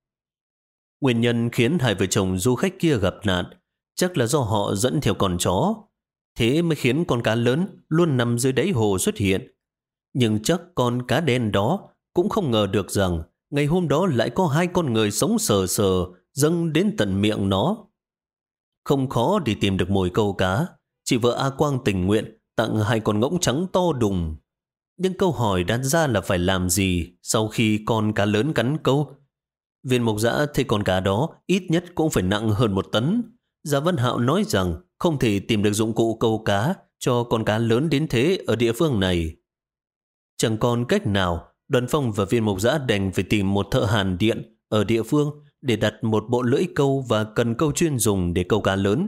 Speaker 1: Nguyên nhân khiến hai vợ chồng du khách kia gặp nạn chắc là do họ dẫn theo con chó. Thế mới khiến con cá lớn luôn nằm dưới đáy hồ xuất hiện. Nhưng chắc con cá đen đó cũng không ngờ được rằng ngày hôm đó lại có hai con người sống sờ sờ, dâng đến tận miệng nó. Không khó để tìm được mồi câu cá. Chị vợ A Quang tình nguyện tặng hai con ngỗng trắng to đùng. Nhưng câu hỏi đặt ra là phải làm gì sau khi con cá lớn cắn câu? Viên mộc giã thấy con cá đó ít nhất cũng phải nặng hơn một tấn. Gia Văn Hạo nói rằng không thể tìm được dụng cụ câu cá cho con cá lớn đến thế ở địa phương này. Chẳng còn cách nào, đoàn phong và viên mục giã đành phải tìm một thợ hàn điện ở địa phương để đặt một bộ lưỡi câu và cần câu chuyên dùng để câu cá lớn.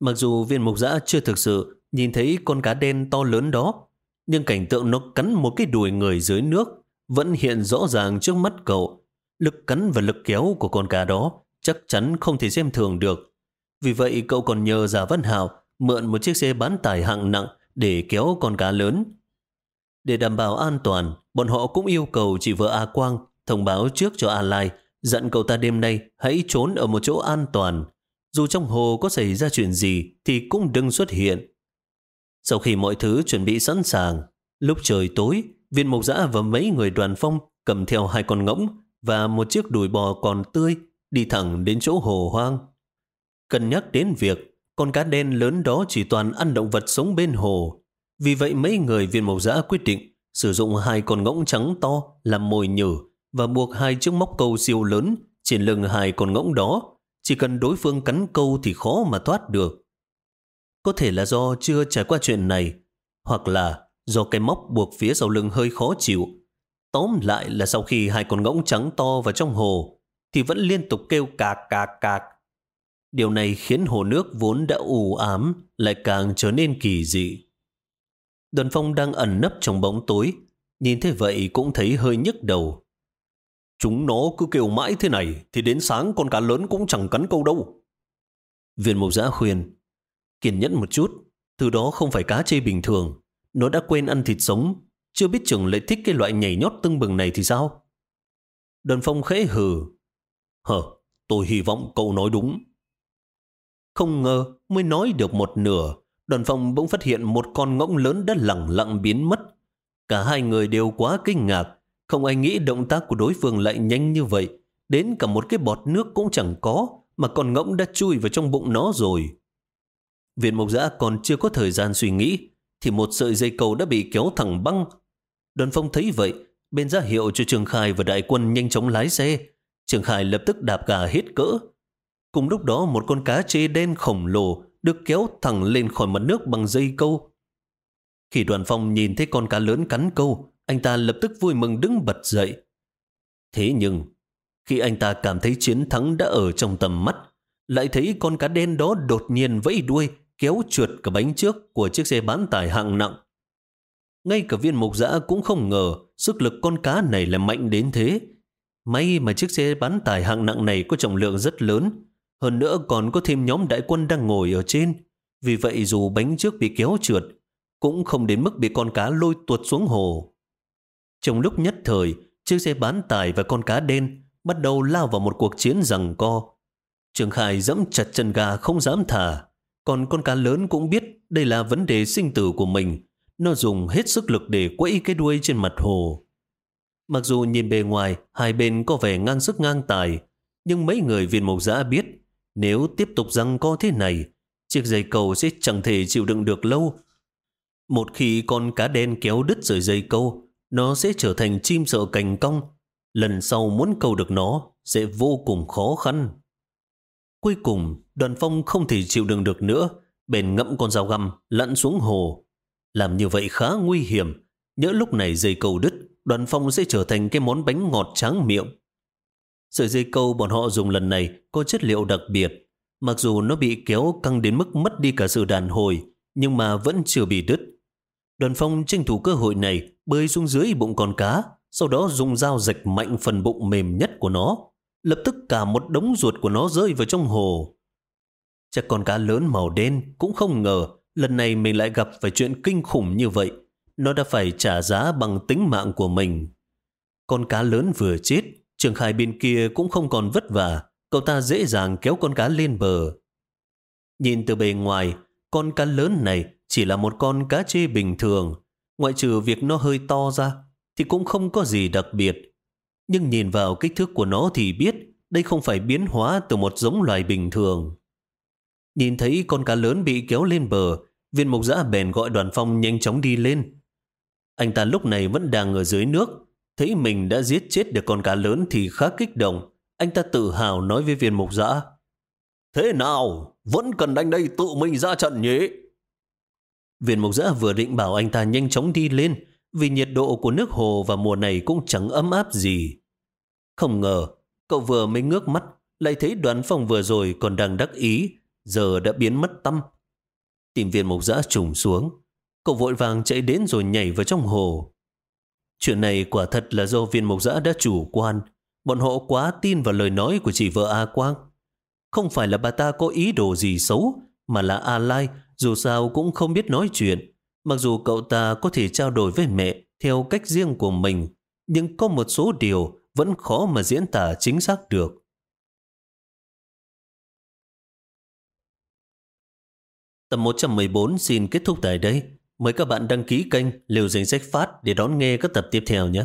Speaker 1: Mặc dù viên mục giã chưa thực sự nhìn thấy con cá đen to lớn đó, nhưng cảnh tượng nó cắn một cái đùi người dưới nước vẫn hiện rõ ràng trước mắt cậu. Lực cắn và lực kéo của con cá đó chắc chắn không thể xem thường được. Vì vậy cậu còn nhờ Giả Văn Hào mượn một chiếc xe bán tải hạng nặng để kéo con cá lớn. Để đảm bảo an toàn, bọn họ cũng yêu cầu chị vợ A Quang thông báo trước cho A Lai dặn cậu ta đêm nay hãy trốn ở một chỗ an toàn. Dù trong hồ có xảy ra chuyện gì thì cũng đừng xuất hiện. Sau khi mọi thứ chuẩn bị sẵn sàng, lúc trời tối, viên mộc giã và mấy người đoàn phong cầm theo hai con ngỗng và một chiếc đùi bò còn tươi đi thẳng đến chỗ hồ hoang cần nhắc đến việc con cá đen lớn đó chỉ toàn ăn động vật sống bên hồ. Vì vậy mấy người viên mộc giã quyết định sử dụng hai con ngỗng trắng to làm mồi nhử và buộc hai chiếc móc câu siêu lớn trên lưng hai con ngỗng đó. Chỉ cần đối phương cắn câu thì khó mà thoát được. Có thể là do chưa trải qua chuyện này, hoặc là do cái móc buộc phía sau lưng hơi khó chịu. Tóm lại là sau khi hai con ngỗng trắng to vào trong hồ, thì vẫn liên tục kêu cạc cạc cạc. Điều này khiến hồ nước vốn đã u ám lại càng trở nên kỳ dị. Đoàn phong đang ẩn nấp trong bóng tối, nhìn thế vậy cũng thấy hơi nhức đầu. Chúng nó cứ kêu mãi thế này thì đến sáng con cá lớn cũng chẳng cắn câu đâu. Viên mục giã khuyên, kiên nhẫn một chút, từ đó không phải cá chê bình thường. Nó đã quên ăn thịt sống, chưa biết chừng lại thích cái loại nhảy nhót tưng bừng này thì sao? Đơn phong khẽ hừ. Hờ, tôi hy vọng cậu nói đúng. Không ngờ mới nói được một nửa, đoàn phong bỗng phát hiện một con ngỗng lớn đã lẳng lặng biến mất. Cả hai người đều quá kinh ngạc, không ai nghĩ động tác của đối phương lại nhanh như vậy. Đến cả một cái bọt nước cũng chẳng có, mà con ngỗng đã chui vào trong bụng nó rồi. Viện mộc giã còn chưa có thời gian suy nghĩ, thì một sợi dây cầu đã bị kéo thẳng băng. Đoàn phong thấy vậy, bên ra hiệu cho Trường Khai và đại quân nhanh chóng lái xe. Trường Khai lập tức đạp gà hết cỡ. Cùng lúc đó một con cá chê đen khổng lồ được kéo thẳng lên khỏi mặt nước bằng dây câu. Khi đoàn phong nhìn thấy con cá lớn cắn câu, anh ta lập tức vui mừng đứng bật dậy. Thế nhưng, khi anh ta cảm thấy chiến thắng đã ở trong tầm mắt, lại thấy con cá đen đó đột nhiên vẫy đuôi, kéo trượt cả bánh trước của chiếc xe bán tải hạng nặng. Ngay cả viên mục giã cũng không ngờ sức lực con cá này là mạnh đến thế. May mà chiếc xe bán tải hạng nặng này có trọng lượng rất lớn, hơn nữa còn có thêm nhóm đại quân đang ngồi ở trên. Vì vậy dù bánh trước bị kéo trượt, cũng không đến mức bị con cá lôi tuột xuống hồ. Trong lúc nhất thời, chiếc xe bán tải và con cá đen bắt đầu lao vào một cuộc chiến rằng co. Trường Khải dẫm chặt chân gà không dám thả, còn con cá lớn cũng biết đây là vấn đề sinh tử của mình. Nó dùng hết sức lực để quẫy cái đuôi trên mặt hồ. Mặc dù nhìn bề ngoài, hai bên có vẻ ngang sức ngang tài, nhưng mấy người viên mộc giã biết nếu tiếp tục răng co thế này, chiếc dây câu sẽ chẳng thể chịu đựng được lâu. Một khi con cá đen kéo đứt rời dây câu, nó sẽ trở thành chim sợ cành cong. Lần sau muốn câu được nó sẽ vô cùng khó khăn. Cuối cùng, đoàn phong không thể chịu đựng được nữa, bèn ngậm con dao găm lặn xuống hồ. Làm như vậy khá nguy hiểm. Nhỡ lúc này dây câu đứt, đoàn phong sẽ trở thành cái món bánh ngọt tráng miệng. Sợi dây câu bọn họ dùng lần này có chất liệu đặc biệt. Mặc dù nó bị kéo căng đến mức mất đi cả sự đàn hồi, nhưng mà vẫn chưa bị đứt. Đoàn phong tranh thủ cơ hội này bơi xuống dưới bụng con cá, sau đó dùng dao rạch mạnh phần bụng mềm nhất của nó. lập tức cả một đống ruột của nó rơi vào trong hồ. Chắc con cá lớn màu đen cũng không ngờ lần này mình lại gặp phải chuyện kinh khủng như vậy. Nó đã phải trả giá bằng tính mạng của mình. Con cá lớn vừa chết, Trường Khai bên kia cũng không còn vất vả. Cậu ta dễ dàng kéo con cá lên bờ. Nhìn từ bề ngoài, con cá lớn này chỉ là một con cá chê bình thường. Ngoại trừ việc nó hơi to ra, thì cũng không có gì đặc biệt. Nhưng nhìn vào kích thước của nó thì biết đây không phải biến hóa từ một giống loài bình thường. Nhìn thấy con cá lớn bị kéo lên bờ, viên mục giã bèn gọi đoàn phong nhanh chóng đi lên. Anh ta lúc này vẫn đang ở dưới nước, thấy mình đã giết chết được con cá lớn thì khá kích động. Anh ta tự hào nói với viên mục giã. Thế nào? Vẫn cần anh đây tự mình ra trận nhỉ? Viên mục giã vừa định bảo anh ta nhanh chóng đi lên vì nhiệt độ của nước hồ vào mùa này cũng chẳng ấm áp gì. Không ngờ, cậu vừa mới ngước mắt lại thấy đoàn phòng vừa rồi còn đang đắc ý giờ đã biến mất tâm. Tìm viên mục giã trùng xuống, cậu vội vàng chạy đến rồi nhảy vào trong hồ. Chuyện này quả thật là do viên mộc giã đã chủ quan, bọn họ quá tin vào lời nói của chị vợ A Quang. Không phải là bà ta có ý đồ gì xấu, mà là A Lai dù sao cũng không biết nói chuyện. Mặc dù cậu ta có thể trao đổi với mẹ theo cách riêng của mình, nhưng có một số điều vẫn khó mà diễn tả chính xác được. Tập 114 xin kết thúc tại đây. Mời các bạn đăng ký kênh Liều Dính Sách Phát để đón nghe các tập tiếp theo nhé.